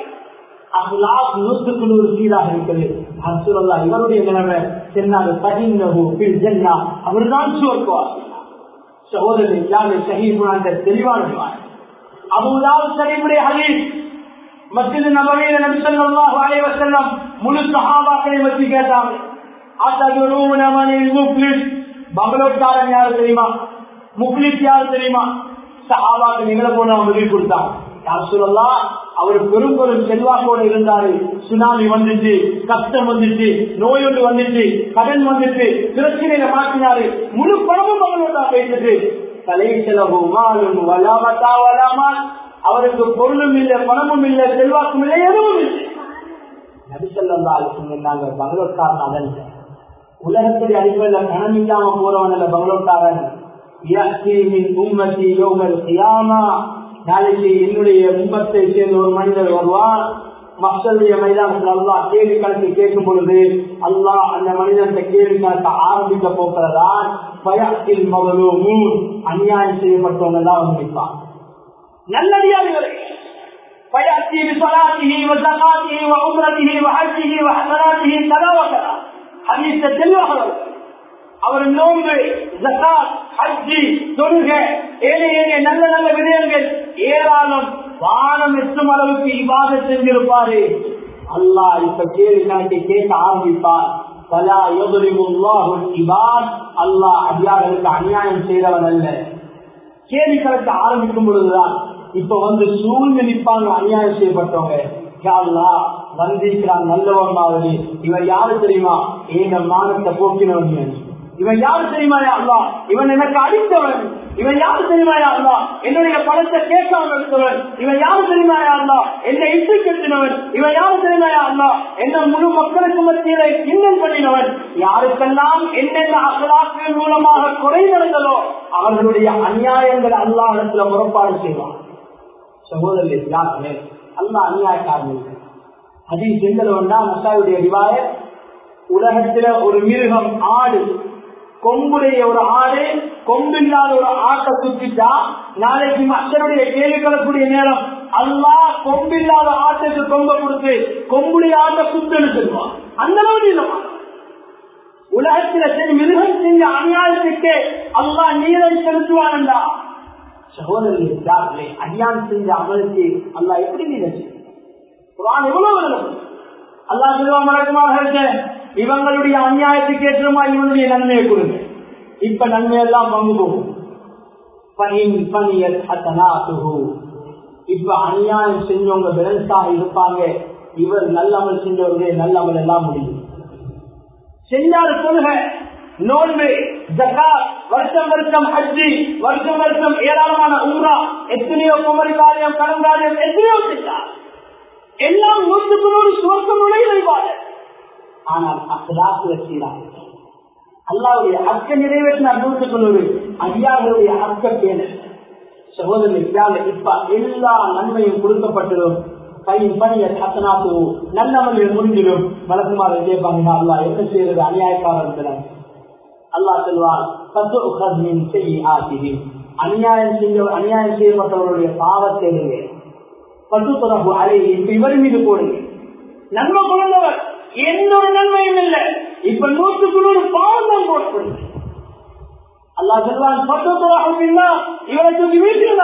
S1: அல்லாஹ் நூற்றுக்கு நூறு சீராக இருக்கிறது. அசுரல்லா இவருடைய நிலைமை சென்னாரு பகிர்ந்தகு பில் ஜென்னா. அவர்தான் சுவர்க்குவார் சகோதரி யாரு சகிமான தெளிவான அபுதால் சரிவுடைய ஹதீஸ் மஸ்ஜித் நபவியில நபி அலைஹி வஸல்லம் முழு சஹாபாக்களை பற்றி கேட்டாங்க அத்தகுரூன மனில் முஃப்லிஸ். பங்களோட்காரன் யாரு தெரியுமா? முஃப்லிஸ் யாரு தெரியுமா? சஹாபாக்கு நிகழ போன உதவி கொடுத்தாங்க யார் சொல்லலாம் அவர் பெரும் பெரும் செல்வாக்கோடு இருந்தாரு. சுனாமி வந்துச்சு கஷ்டம் வந்துச்சு நோய் ஒன்று வந்துச்சு கடன் வந்துச்சு பிரச்சனையில மாற்றினாரு. முழு பணமும் அவங்களோட பேசிட்டு. தலை செலவு மாலும் வராமா அவருக்கு பொருளும் இல்லை பணமும் இல்லை செல்வாக்கும் இல்லை எதுவும் இல்லை. நபிசல்லால் சொன்னாங்க பங்களோட்காரன் அதன் உலகத்துடைய அடிப்படையில் பணம் இல்லாம போறவன் அல்ல பங்களோட்காரன் யோகல் சியாமா நாளைக்கு என்னுடைய உம்மத்தை சேர்ந்த ஒரு மனிதர் வருவார் மக்களுடைய மைதானத்தில் அல்லா கேள்வி கணக்கு கேட்கும் பொழுது அல்லாஹ் அந்த மனிதனுடைய கேள்வி கணக்கு ஆரம்பிக்க போகிறதான் பயத்தில் மகளும் அநியாயம் செய்யப்பட்டவங்க தான் வந்து நிற்பான் நல்லடியார்களே فيأتي بصلاته وزكاته وعمرته وحجه وحسناته كذا وكذا حديث தெளிவாக அவர் நோன்பு ஹஜ்ஜி தொழுகை ஏழை ஏழை நல்ல நல்ல விடயங்கள் ஏராளம். வானம் எட்டும் அளவுக்கு இவாத செஞ்சிருப்பாரு. அல்லா இப்ப கேள்வி கணக்கை கேட்க ஆரம்பிப்பார். பலா எதிரிமுல்லாஹுல் இவான் அல்லாஹ் அடியார்களுக்கு அநியாயம் செய்தவன் அல்ல. கேள்வி கணக்க ஆரம்பிக்கும் பொழுதுதான் இப்ப வந்து சூழ்ந்து நிற்பாங்க அநியாயம் செய்யப்பட்டவங்க. வந்திருக்கிறான் நல்லவன் மாதிரி. இவன் யாரு தெரியுமா? எங்க மானத்தை போக்கினவன் இவன் யாரு தெரியுமாயா அல்லா இவன் எனக்கு அடித்தவன் இவன் யாரு தெரியுமாயா அல்லா என்னுடைய பணத்தை கேட்காம எடுத்தவன் இவன் யாரு தெரியுமாயா அல்லா என்னை இட்டு கட்டினவன். இவன் யாரு தெரியுமாயா அல்லா என்ன முழு மக்களுக்கு மத்தியில சின்னம் பண்ணினவன். யாருக்கெல்லாம் என்னென்ன அகலாக்கள் மூலமாக குறை நடந்ததோ அவர்களுடைய அநியாயங்கள் அல்லாஹத்துல முறப்பாடு செய்வான். சகோதரர் யாருமே அல்லா அநியாயக்காரன் அதில் செஞ்சலவன் தான் மசாவுடைய ரிவாய உலகத்துல ஒரு மிருகம் ஆடு கொம்புடைய ஒரு ஆடு கொம்பில்லாத ஒரு ஆட்டை சுத்திட்டா நாளைக்கு மக்களுடைய கேள்வி கலக்கூடிய நேரம். அல்லா கொம்பில்லாத ஆட்டுக்கு கொம்ப கொடுத்து கொம்புடைய ஆட்டை சுத்தன்னு சொல்லுவான் அந்த அளவு உலகத்துல சரி மிருகம் செஞ்ச அநியாயத்துக்கு அல்லா நீரை செலுத்துவான்டா சகோதரர்களே அநியாயம் செஞ்ச அமலுக்கு அல்லா எப்படி நீரை குரான் எவ்வளவு அல்லா சொல்லுவான் மறக்கமாக இருக்கேன் இவங்களுடைய அநியாயத்துக்கு ஏற்றமா இவனுடைய நன்மையை கொடுங்க. இப்ப நன்மையெல்லாம் பங்கு போகும். இப்ப அநியாயம் செஞ்சவங்க பேலன்ஸாக இருப்பாங்க. இவர் நல்லமல் செஞ்சவங்க நல்லமல் எல்லாம் முடியும். செஞ்சாரு சொல்லுங்க நோன்பு ஜக்கா வருஷம் வருஷம் அஜி வருஷம் வருஷம் ஏராளமான ஊரா எத்தனையோ குமரி காரியம் கடன் காரியம் எத்தனையோ செஞ்சார் எல்லாம் நூற்றுக்கு நூறு சுவர்க்க நுழைவாங்க ஆனால் அக்கலாக்கு சீராக அல்லாவுடைய அக்க நிறைவேற்றினார் நூற்றுக்கு நூறு ஐயாவுடைய அக்க பேன சகோதரர் இப்ப எல்லா நன்மையும் கொடுக்கப்பட்டதும் பையன் பணிய சத்தனாத்து நல்லவர்கள் முடிஞ்சிடும் வழக்குமாறு விஜயபாங்க அல்லா என்ன செய்யறது அநியாயக்காரர்கள் அல்லா செல்வார் செய்ய சொல்வார் அநியாயம் செய்ய அநியாயம் செய்யப்பட்டவருடைய பாவத்தை பட்டு தொடர்பு அலை இவர் மீது போடுங்க. நன்மை குழந்தவர் எந்த ஒரு நன்மையும் இல்லை. இப்ப நூற்றுக்கு நூறு பாவம் தான் போடப்படுது அல்லா சொல்வான் பட்டு தொடர்பு இவரை தூக்கி வீட்டில்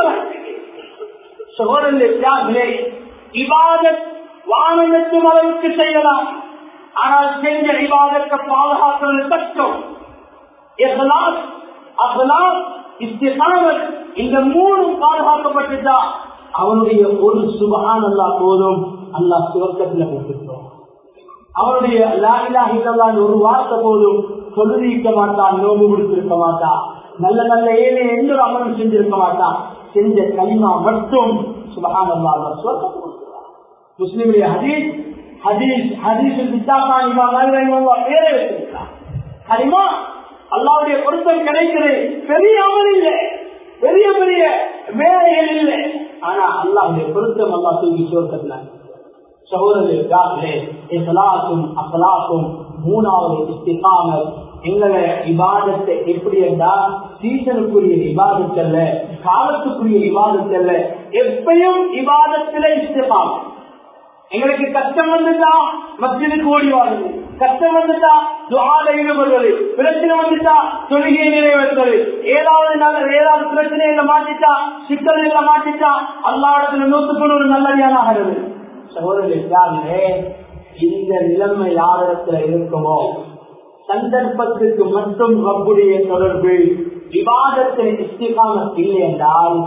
S1: சகோதரர்களே இவாதத் வானத்தும் அளவுக்கு செய்யலாம். ஆனால் செஞ்ச இவாதத்தை பாதுகாக்கிறது கஷ்டம். இஹ்லாஸ் அஹ்லாஸ் இஸ்திகாமத் இந்த மூணும் பாதுகாக்கப்பட்டுதான் அவனுடைய ஒரு சுபகான் அல்லா போதும். அல்லா சுவர்க்கத்துல போட்டுட்டோம் அவனுடைய லாகிலாகிதான் ஒரு வார்த்தை போதும். சொல்லிருக்க மாட்டான் நோம்பு கொடுத்திருக்க மாட்டான் நல்ல நல்ல ஏழை எந்த அமலம் செஞ்சிருக்க மாட்டான் செஞ்ச கலிமா மட்டும் சுபகான் அல்லா சுவர்க்கத்தை கொடுத்துருவான் முஸ்லிமுடைய ஹதீஸ் ஹதீஸ் ஹதீஸ் விசாகான் பேரை வச்சிருக்கிறான் கலிமா அல்லாவுடைய பொருத்தம் கிடைக்கிறது பெரிய அமல் இல்லை. பெரிய பெரிய வேலைகள் இல்லை. ஆனா அல்லாவுடைய பொருத்தம் அல்லா தூக்கி சுவர்க்கத்துல சகோதரர்களே இஸ்லாத்தும் அசலாத்தும் மூணாவது இஸ்திகாமல் எங்களை விவாதத்தை எப்படி என்றால் சீசனுக்குரிய விவாதத்தல்ல காலத்துக்குரிய விவாதத்தல்ல எப்பயும் விவாதத்துல இஸ்திகாமர் எங்களுக்கு கஷ்டம் வந்துட்டா மத்தியனுக்கு ஓடி வாழ்ந்து கஷ்டம் வந்துட்டா துவாத ஈடுபடுவது பிரச்சனை வந்துட்டா தொழுகை நிறைவேற்றுவது ஏதாவது நல்ல ஏதாவது பிரச்சனைகளை மாட்டிட்டா சிக்கல்களை மாட்டிட்டா அல்லாடத்துல நூத்துக்கு ஒரு நல்லடியானாகிறது சகோதரர்களே இந்த நிலைமை யாரிடத்துல இருக்குமோ? சந்தர்ப்பத்துக்கு மட்டும் ரப்புடைய தொடர்பு விவாதத்தில் இஸ்திகாம இல்லை என்றால்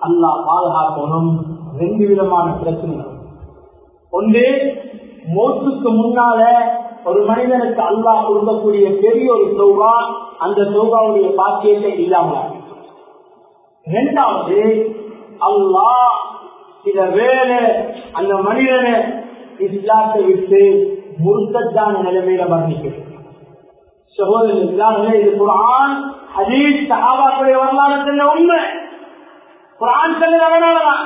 S1: அல்லாஹ் பாதுகாக்கணும். ரெண்டு விதமான பிரச்சனைகள். ஒன்று மோத்துக்கு முன்னால ஒரு மனிதனுக்கு அல்லாஹ் கொடுக்கக்கூடிய பெரிய ஒரு சௌகா அந்த சௌகாவுடைய பாக்கியத்தை இல்லாமல் இரண்டாவது அல்லாஹ் சில வேலை அந்த மனிதனை இஸ்லாத்தை விட்டு முருத்தத்தான நிலைமையில வர்ணிக்கிறது சகோதரர் இது குரான் ஹதீஸ் சஹாபாக்குடைய வரலாறு உண்மை. குரான் சொல்லுறதுனாலதான்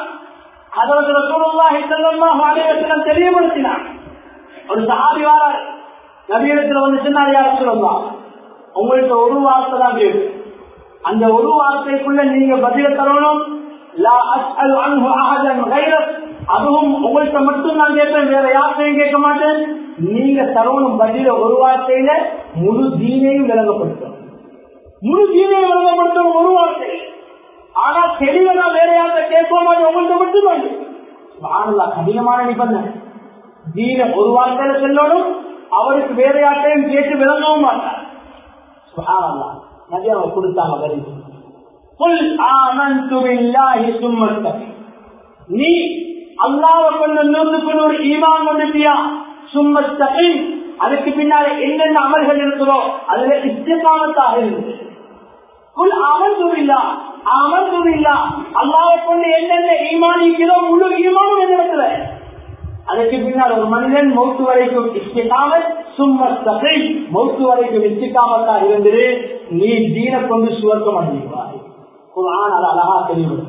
S1: அதற்கு ரசூலுல்லாஹி ஸல்லல்லாஹு அலைஹி வஸல்லம் தெளிவுபடுத்தினார். ஒரு சஹாபி வாரார். நபியிடத்துல வந்து சொன்னார் யார் சொல்லலாம் ஒரு வார்த்தை தான் கேட்கு அந்த ஒரு வார்த்தைக்குள்ள நீங்க பதில தரணும் லா அதுவும் உங்கள்கிட்ட மட்டும் நான் கேட்பேன் வேற யார்த்தையும் கேட்க மாட்டேன். நீங்க தரணும் பதில ஒரு வார்த்தையில முழு தீனையும் விளங்கப்படுத்தும். முழு தீனையும் விளங்கப்படுத்தும் ஒரு வார்த்தை. ஆனா தெளிவ நான் வேற யார்த்த கேட்போம் உங்கள்கிட்ட மட்டும் தான் ஆனந்தா கடினமான நிபந்தனை. தீன ஒரு வார்த்தையில செல்லணும் அவருக்கு வேற யார்ட்டையும் கேட்டு விளங்கவும் மாட்டார். சுபஹானல்லாஹ் நபி கொடுத்தாங்க பதில். நீ அல்லாஹ்வை கொண்டு நூற்றுக்கு நூறு ஈமான் கொண்டுட்டியா சும்ம அதுக்கு பின்னால என்னென்ன அமல்கள் இருக்கிறோ அதுல இஸ்திகாமத்தாக இருந்தது குல் அமர்ந்துவில்லா அமர்ந்துவில்லா அல்லாவை கொண்டு என்னென்ன ஈமான் முழு ஈமானும் என்ன அதுக்கு பின்னால் ஒரு மனிதன் மௌத்து வரைக்கும் இஷ்டிக்காமல் சும்ம சகை மௌத்து வரைக்கும் இஷ்டிக்காமத்தா இருந்தது நீ தீன கொண்டு சுவர்க்கம் அடைவாய் குரான் அது அழகா தெரியும்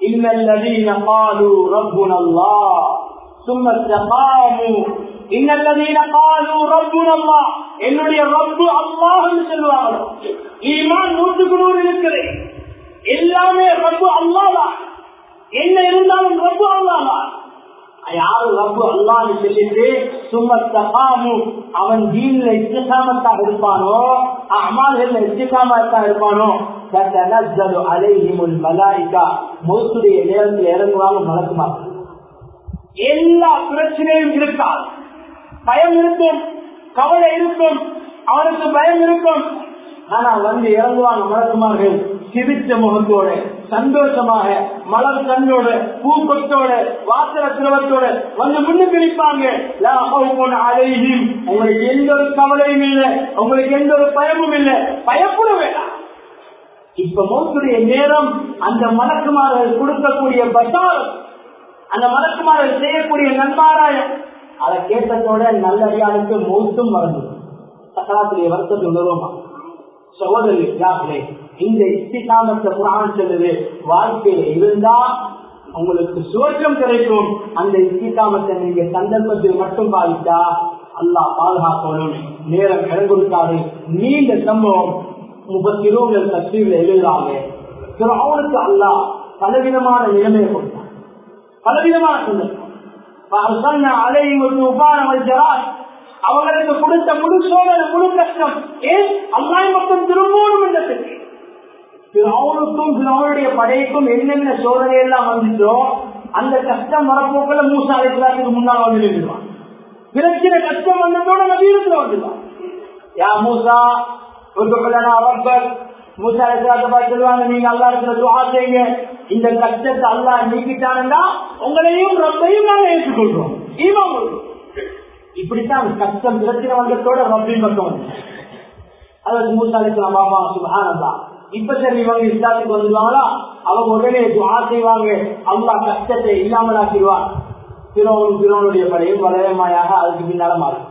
S1: إن الذين قالوا ربنا الله ثم استقاموا إن الذين قالوا ربنا الله என்னுடைய ரப்பு அல்லாஹ் சொல்லுவாங்க ஈமான் நூற்றுக்கு நூறு இருக்கிறது எல்லாமே ரப்பு அல்லாதான் என்ன இருந்தாலும் ரப்பு அல்லாதான் யாரு ரப்பு அல்லான்னு சொல்லிட்டு சும்மா தகாமு அவன் தீன்ல இஸ்திகாமத்தாக இருப்பானோ அமால்கள் இஸ்திகாமத்தாக இருப்பானோ தத்தனஸ்ஸலு அலைஹிமுல் மலாயிகா மௌத்துடைய நேரத்தில் இறங்குவாங்க மலக்குமா எல்லா பிரச்சனையும் இருக்கால் பயம் இருக்கும் கவலை இருக்கும் அவனுக்கு பயம் இருக்கும். ஆனா வந்து இறங்குவாங்க மலக்குமார்கள் சிரிச்ச முகத்தோட சந்தோஷமாக மலர் கண்ணோட பூக்கொத்தோட வாசல திரவத்தோட வந்து முன்னுக்கு நிற்பாங்க உங்களுக்கு எந்த ஒரு கவலையும் இல்லை உங்களுக்கு எந்த ஒரு பயமும் இல்லை. பயப்பட வேண்டாம். இப்ப மோத்துடைய நேரம் அந்த மலக்குமார்கள் கொடுக்கக்கூடிய பசால் அந்த மலக்குமார்கள் செய்யக்கூடிய நன்மாராயம் அதை கேட்டதோட நல்லடியாளுக்கு மௌத்தும் மறந்து. சக்கராத்துடைய வருத்தத்தை உணர்வோமா? சகோதரி இந்த இஸ்திகாமத்தை குரான் சொல்லுது வாழ்க்கையில இருந்தா உங்களுக்கு சுவர்க்கம் கிடைக்கும். அந்த இஸ்திகாமத்தை நீங்க சந்தர்ப்பத்தில் மட்டும் பாதித்தா அல்லாஹ் பாதுகாக்கணும் நேரம் இடம் கொடுக்காது நீண்ட சம்பவம். முப்பத்தி இருபது தஸ்வீரில் எழுதுறாங்க அவனுக்கு அல்லா பலவிதமான நிலைமையை கொடுத்தார் பலவிதமான சந்தர்ப்பம் அலையும் ஒரு உபான அவங்களுக்கு கொடுத்த முழு சோதனை முழு கஷ்டம். ஏன்? அல்லாய் மக்கள் திரும்பவும் இல்லத்துக்கு. அவனுக்கும் அவனுடைய படைக்கும் என்னென்ன சோதனை எல்லாம் வந்துச்சோ அந்த கஷ்டம் வரப்போக்கில் மூசா அழைக்கலாத்துக்கு முன்னால் வந்து நின்றுவான் பிரச்சனை கஷ்டம் வந்ததோட நவீனத்துல வந்துடுவான். யா மூசா ரப்பர் மூசா அழைக்கலாத்த பார்த்து சொல்லுவாங்க நீங்க அல்லா இருக்கிற துவா செய்யுங்க இந்த கஷ்டத்தை அல்லா நீக்கிட்டானுன்னா உங்களையும் ரப்பையும் நாங்க ஏற்றுக்கொள்றோம் ஈமா இப்படித்தான் கஷ்டம் பிரச்சனை வந்ததோட ரப்பி மட்டும் அதாவது மூசா அழைக்கலாம் பாபா சுபானந்தா இப்ப சரி இவங்க இஸ்லாத்துக்கு வந்துடுவாங்களா அவங்க உடனே துவா செய்வாங்க அல்லா கஷ்டத்தை இல்லாமல் ஆக்கிடுவான் பிறவன் பிறவனுடைய படையும் வளையமாயாக அதுக்கு பின்னால மாறும்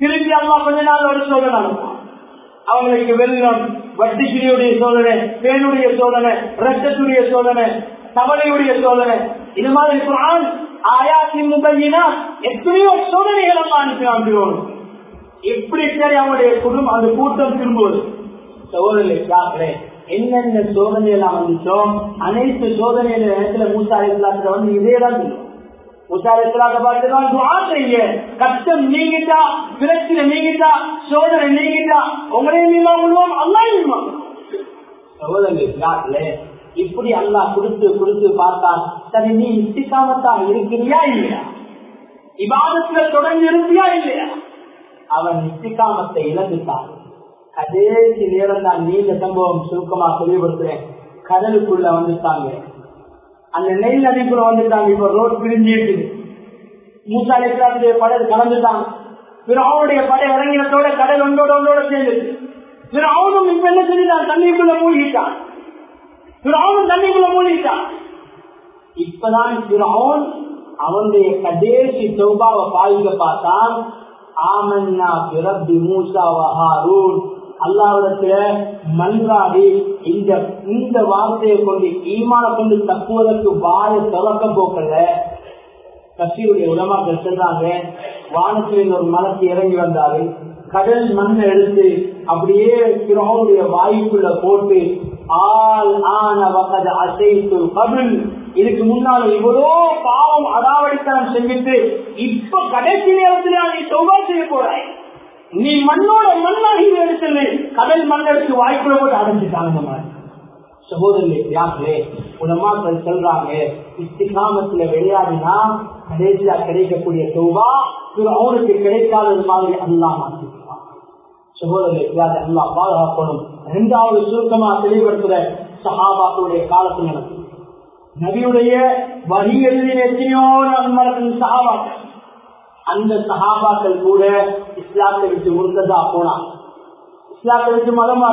S1: திருப்பி அம்மா கொஞ்ச நாள் ஒரு சோதனை நடக்கும் அவங்களுக்கு வெள்ளம் வட்டிக்கிரியுடைய சோதனை பேனுடைய சோதனை ரத்தத்துடைய சோதனை தவளையுடைய சோதனை. இது மாதிரி குரான் ஆயாசி முகையினா எத்தனையோ சோதனைகள் எல்லாம் அனுப்பினான் எப்படி சரி அவனுடைய குடும்பம் அந்த கூட்டம் திரும்புவது? சோதனை என்னென்ன சோதனை எல்லாம் வந்துச்சோ அனைத்து சோதனைகள் இடத்துல மூசா இஸ்லாத்துல வந்து இதே தான் சொல்லுவோம் கஷ்டம் நீங்கிட்டா பிரச்சனை நீங்கிட்டா சோதனை நீங்கிட்டா உங்களையும் மீமா உள்ளோம் அல்லாயும் சகோதரர்களே இப்படி அல்லா கொடுத்து கொடுத்து பார்த்தா சரி நீ இஷ்டிக்காமத்தா இருக்கிறியா இல்லையா? இவாதத்துல தொடர்ந்து இருப்பியா இல்லையா? அவன் இஷ்டிக்காமத்தை இழந்துட்டான். கடைசி நேரம் தான் நீண்ட சம்பவம் சுருக்கமா தெளிவுபடுத்துறேன். கடலுக்குள்ள வந்துட்டாங்க. அந்த நெல் நதிக்குள்ள வந்துட்டாங்க. இப்ப ரோடு பிரிஞ்சு இருக்குது மூசா அலிஸ்லாமுடைய படை கலந்துட்டாங்க பிற அவனுடைய படை இறங்கினத்தோட கடல் ஒன்றோட ஒன்றோட சேர்ந்து. பிற அவனும் இப்ப என்ன செஞ்சுட்டான்? தண்ணிக்குள்ள மூழ்கிட்டான். பிற அவனும் தண்ணிக்குள்ள மூழ்கிட்டான். இப்பதான் பிறவன் அவனுடைய கடைசி சௌபாவை பாதிக்க பார்த்தான் ஆமன்னா பிறப்பி மூசா ஹாரூன் அல்லாவிடத்துல மன்றாடி இந்த இந்த வார்த்தையை கொண்டு ஈமான கொண்டு தப்புவதற்கு வாழ திறக்க போக்கல கட்சியுடைய உலமாக்கள் சென்றாங்க வானத்தில் ஒரு மலத்தை இறங்கி வந்தாரு. கடல் மண்ணை எடுத்து அப்படியே பிறகுடைய வாய்ப்புள்ள போட்டு ஆள் ஆன வகத அசைத்து கபில். இதுக்கு முன்னால் இவ்வளோ பாவம் அடாவடித்தனம் செஞ்சுட்டு இப்ப கடைசி நேரத்தில் நீ சௌபா செய்ய போறாய். நீ மண்ணோட மண்ணாகி எடுத்து கடல் மண் எடுத்து வாய்ப்புல போட்டு அடைஞ்சிட்டாங்க இந்த மாதிரி சகோதரி யாரு உலமாக்கள் சொல்றாங்க இஸ்திகாமத்துல விளையாடினா கடைசியா கிடைக்கக்கூடிய சோபா அவனுக்கு கிடைக்காதது மாதிரி அல்லா மாற்றிக்கலாம் சகோதரி அல்லா பாதுகாக்கணும். இரண்டாவது சுருக்கமா தெளிவுபடுத்துற சஹாபாக்களுடைய காலத்தில் நடக்கும் நபியுடைய வரிகளில் எத்தனையோ நண்பர்கள் சஹாபாக்கள். அந்த சஹாபாக்கள் கூட இஸ்லாத்தை விட்டு முருகதா போனான் இஸ்லாத்தை விட்டு மதம்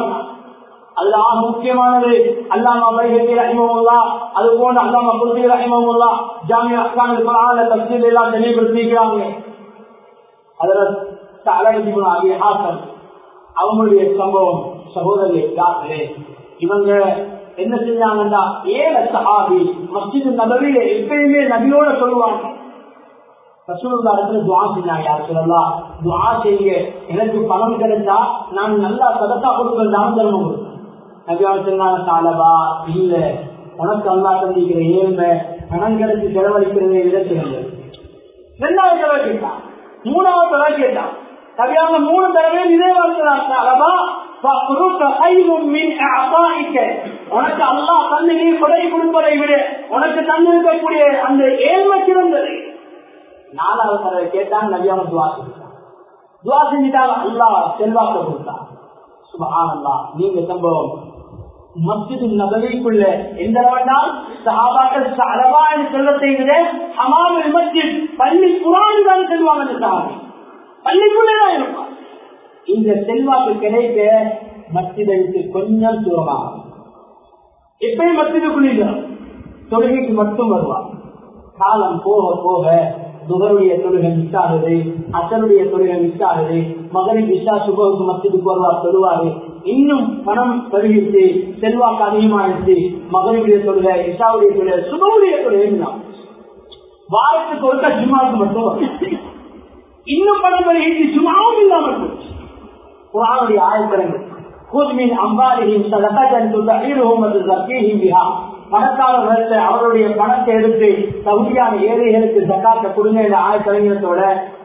S1: அல்லாஹ் முக்கியமானது அல்லாமா பைகத்தி ரஹிமமுல்லா அது போன்ற அல்லாமா குருதி ரஹிமமுல்லா ஜாமியா அஸ்கான் தப்சீல் எல்லாம் தெளிவுபடுத்திக்கிறாங்க அதுல அழகிபுன் ஆகிய ஹாசன் அவங்களுடைய சம்பவம் சகோதரி யாரு இவங்க என்ன செஞ்சாங்கன்னா ஏழ சஹாபி மஸ்ஜித் நபவியில எப்பயுமே நபியோட சொல்லுவாங்க. ரசூலுல்லா இடத்துல துவா செஞ்சாங்க. யார் சொல்லலாம் துவா செய்யுங்க எனக்கு பணம் கிடைச்சா நான் நல்லா சதத்தா கொடுப்பேன் தான தர்மம் கொடுப்பேன். நபியாவது சொன்னாங்க தாலபா இல்ல. உனக்கு அல்லா தந்திக்கிற ஏழ்மை பணம் கிடைச்சு செலவழிக்கிறதே விட சிறந்தது ரெண்டாவது தடவை கேட்டான். மூணாவது தடவை கேட்டான். நபியாவது மூணு தடவை இதே வாழ்க்கிறான் தாலபா உனக்கு அல்லா தந்து நீ கொடை கொடுப்பதை விட உனக்கு தந்திருக்கக்கூடிய அந்த ஏழ்மை சிறந்தது. நாலாவது தடவை கேட்டான் நபியாம துவா செஞ்சுட்டான். துவா செஞ்சுட்டாங்க அல்லா செல்வாக்க கொடுத்தான் சுபஹானல்லா நீங்க சம்பவம். மஸ்ஜிது நபவிக்குள்ள எந்த அளவென்றால் சஹாபாக்கள் அளவான செல்வத்தை விட ஹமாமில் மஸ்ஜித் பள்ளி குரான் தான் செல்வாங்க அந்த சஹாபி. பள்ளிக்குள்ளே இருப்பான். இந்த செல்வாக்கு கிடைக்க மஸ்ஜிதை விட்டு கொஞ்சம் தூரமாக எப்பயும் மஸ்ஜிதுக்குள்ள தொழுகைக்கு மட்டும் வருவான். காலம் போக போக துகருடைய தொழுகை மிஸ் ஆகுது அசனுடைய தொழுகை மிஸ் ஆகுது மகனின் விஷா சுபகுக்கு மத்தியதுக்கு வருவார் சொல்லுவாரு. இன்னும் பணம் பெருகிட்டு செல்வாக்கு அதிகமாகிட்டு மகனுடைய தொழுகை இஷாவுடைய தொழுகை சுபவுடைய தொழுகை வாரத்துக்கு ஒருக்கா ஜும்மாவுக்கு மட்டும் இன்னும் பணம் பெருகிட்டு சும்மாவும் இல்லாமல் போச்சு. குரானுடைய ஆயத்திரங்கள் கூதுமின் அம்பாரியும் சதகஜன் துதீருஹும் அது ஜக்கீஹிம் பிஹா. பணக்காரர்கள் அவருடைய பணத்தை எடுத்து தகுதியான ஏழைகளுக்கு சக்காத்த கொடுங்க என்ற ஆயத்தலைஞரத்தோட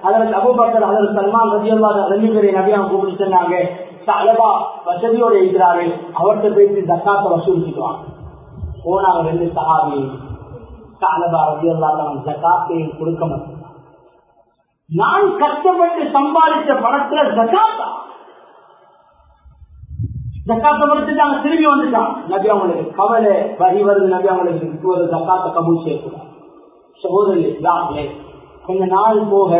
S1: அதற்கு அபுபக்கர் அதற்கு சல்மான் ரஜியல்லாத ரெண்டு பேரை நபியான் கூப்பிட்டு சொன்னாங்க அலபா வசதியோட இருக்கிறார்கள். அவர்கிட்ட பேசி ஜக்காத்த வசூலிச்சுக்குவாங்க. போனாங்க ரெண்டு சகாவி அலபா ரஜியல்லாதான் ஜக்காத்தையும் கொடுக்க மாட்டேன் நான் கஷ்டப்பட்டு சம்பாதிச்ச பணத்துல சக்காத்தா ஜக்காத்த முடிச்சுட்டாங்க திரும்பி வந்துட்டான் நபி அவங்களுக்கு கவலை வரி வருது நபி அவங்களுக்கு இப்போது ஜக்காத்த கபூல் செய்யக்கூடாது. சகோதரி கொஞ்ச நாள் போக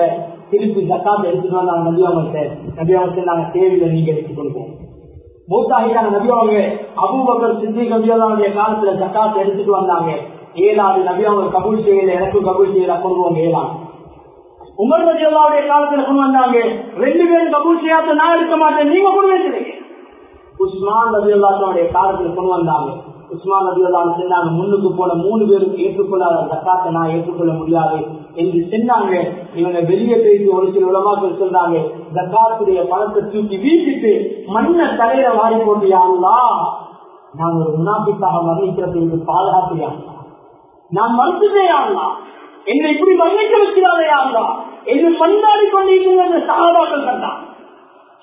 S1: திருப்பி ஜக்காத்த எடுத்துட்டு வந்தாங்க நபி அவங்கள்ட்ட. நபி நாங்க தேவையில நீங்க எடுத்துக்கொண்டு மூத்தாகிட்டாங்க நபி அவங்க. அபூபக்கர் சித்தி கபியோடைய காலத்துல ஜக்காத்த எடுத்துட்டு வந்தாங்க. ஏழாவது நபி அவங்க கபூல் செய்யல எனக்கும் கபூல் செய்யல கொண்டு போங்க ஏழாம் உமர் ரஜியல்லாவுடைய காலத்துல கொண்டு வந்தாங்க. ரெண்டு பேரும் கபூல் செய்யாத நான் இருக்க மாட்டேன் நீங்க கொண்டு வச்சிருக்கீங்க உஸ்மான் நபி அல்லாத்தனுடைய காலத்தில் கொண்டு வந்தாங்க. உஸ்மான் நபி அல்லா சொன்னாங்க முன்னுக்கு போன மூணு பேருக்கு ஏற்றுக்கொள்ளாத சக்காத்தை நான் ஏற்றுக்கொள்ள முடியாது என்று சொன்னாங்க இவங்க வெளியே பேசி ஒரு சில உலமாக்கள் சொல்றாங்க தக்காத்துடைய பணத்தை தூக்கி வீசிட்டு மண்ணை தலையில வாரி போட்டு யாருலா நான் ஒரு முனாபிக்காக மரணிக்கிறதுக்கு பாதுகாப்பு நான் மறுத்துட்டே யாருலா என்னை இப்படி மன்னிக்க வைக்கிறாரே யாருலா என்று பந்தாடி கொண்டிருக்கிற சகாபாக்கள் கண்டான்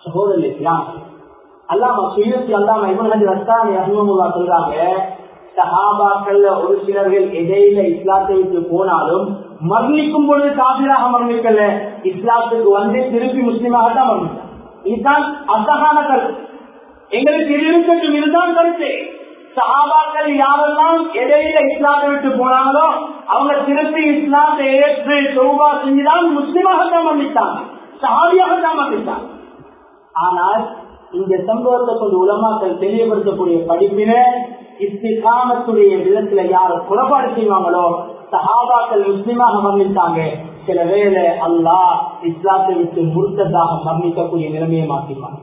S1: சகோதரி யாரு அல்லாம சுயத்தில் அல்லாம இவன் ரஸ்தானி அஹ்மமுல்லா சொல்றாங்க. சஹாபாக்கள் ஒரு சிலர்கள் எதையில இஸ்லாத்தை விட்டு போனாலும் மரணிக்கும் பொழுது காபிராக மரணிக்கல. இஸ்லாத்துக்கு வந்து திருப்பி முஸ்லீமாக தான் மரணித்தார் இதுதான் அசகான கருத்து எங்களுக்கு இருக்கட்டும் இதுதான் கருத்து. சஹாபாக்கள் யாரெல்லாம் இடையில இஸ்லாத்தை விட்டு போனாங்களோ அவங்க திருப்பி இஸ்லாத்தை ஏற்று சௌபா செஞ்சுதான் முஸ்லீமாகத்தான் தான் சஹாபியாகத்தான் சஹாபியாக ஆனால் இந்த சம்பவத்தை கொண்டு உலமாக்கள் தெரியப்படுத்தக்கூடிய படிப்பின இஸ்திகாமத்துடைய விதத்துல யார் குறைபாடு செய்வாங்களோ சஹாபாக்கள் முஸ்லிமாக மரணித்தாங்க. சில வேலை அல்லாஹ் இஸ்லாத்தை விட்டு முழுத்ததாக மரணிக்கக்கூடிய நிலைமையை மாற்றிடுவாங்க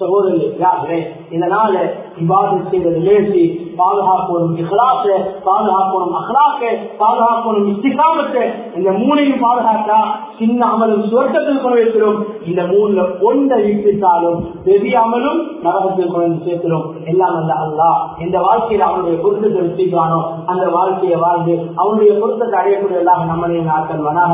S1: சகோதரர்களே இதனால இபாதத் செய்வது லேசி பாதுகாக்கணும் இஹ்லாச பாதுகாக்கணும் அஹ்லாக்க பாதுகாக்கணும் இஸ்திகாமத்து இந்த மூணையும் பாதுகாத்தா சின்ன அமலும் சுவர்க்கத்தில் கொண்டு வைக்கிறோம் இந்த மூணுல ஒன்றை விட்டுட்டாலும் பெரிய அமலும் நரகத்தில் கொண்டு சேர்க்கிறோம் எல்லாம் அந்த அல்லா இந்த வாழ்க்கையில அவனுடைய பொருத்தத்தை வச்சுக்கானோ அந்த வாழ்க்கையை வாழ்ந்து அவனுடைய பொருத்தத்தை அடையக்கூடிய எல்லாம் நம்மளையும் நாட்கள் வனாக.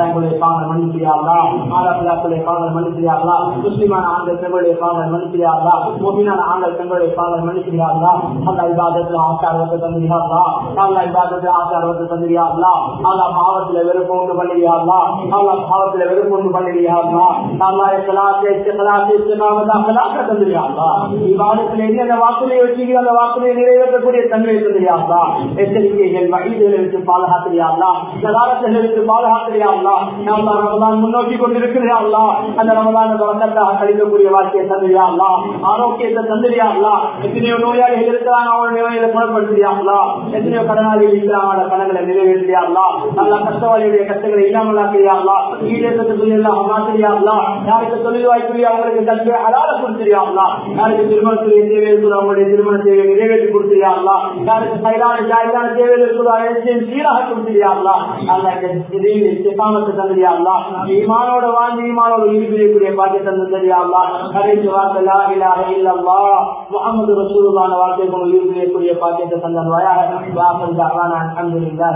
S1: எங்களுடைய பாவங்கள் மன்னிச்சியாங்களா மாதாப்பிள்ளாக்களுடைய பாவங்கள் மன்னிச்சியாங்களா முஸ்லிமான ஆண்கள் பெண்களுடைய பாவங்கள் மன்னிச்சியாங்களா மோபினான ஆண்கள் பெண்களுடைய பாவங்கள் மன்னிச்சியாங்களா அந்த இபாதத்துல ஆச்சாரத்தை தந்திரியாங்களா அல்லா இபாதத்துல ஆச்சாரத்தை தந்திரியாங்களா அல்லா பாவத்துல வெறுப்பு உண்டு பண்ணியாங்களா அல்லா பாவத்துல வெறுப்பு உண்டு பண்ணியாங்களா அல்லா இஸ்லாத்தை இஸ்லாத்தை இஸ்லாமத்தை அகலாக்க தந்திரியாங்களா இபாதத்துல என்னென்ன வாக்குலையை வச்சுக்கிறோம் அந்த வாக்குலையை நிறைவேற்றக்கூடிய தன்மையை தந்திரியாங்களா எச்சரிக்கைகள் வகைகளை வச்சு பாதுகாத்திரியாங்களா சதாரத்தை வச்சு பாதுகாத்திரியாங்களா நம்ம ரமதான் முன்னோக்கி கொண்டிருக்கிறாங்களா அந்த ரமதான தொடக்கத்தாக கழிக்கக்கூடிய வாழ்க்கையை தந்திரியாங்களா ஆரோக்கியத்தை தந்திரியாங்களா எத்தனையோ நோயாளிகள் இருக்கிறாங்க அவங்களோட குணப்படுத்தியாங்களா எத்தனையோ கடனாளிகள் இருக்கிறாங்க கடன்களை நிறைவேற்றியாங்களா கஷ்டவாளியுடைய கஷ்டங்களை இல்லாமல் ஆக்கிறியாங்களா எல்லாம் மாத்திரியாங்களா யாருக்கு தொழில் வாய்ப்பு அவங்களுக்கு கல்வி அதால கொடுத்துறியாங்களா யாருக்கு திருமணத்துடைய தேவை இருக்கிற அவங்களுடைய திருமண தேவை நிறைவேற்றி கொடுத்துறியாங்களா யாருக்கு சைலான ஜாயிலான தேவை இருக்கிற அனைத்தையும் சீராக ஈமானோட வாழ்ந்து ஈமானோட ஈடுபடக்கூடிய பாக்கியத்தை கடைசி வார்த்தை இல்லல்லா முகமது வாழ்க்கை கொண்டு ஈடுபடக்கூடிய பாக்கியத்தை தந்தன் வயாக வாசல் அல்ஹம்துலில்லாஹ்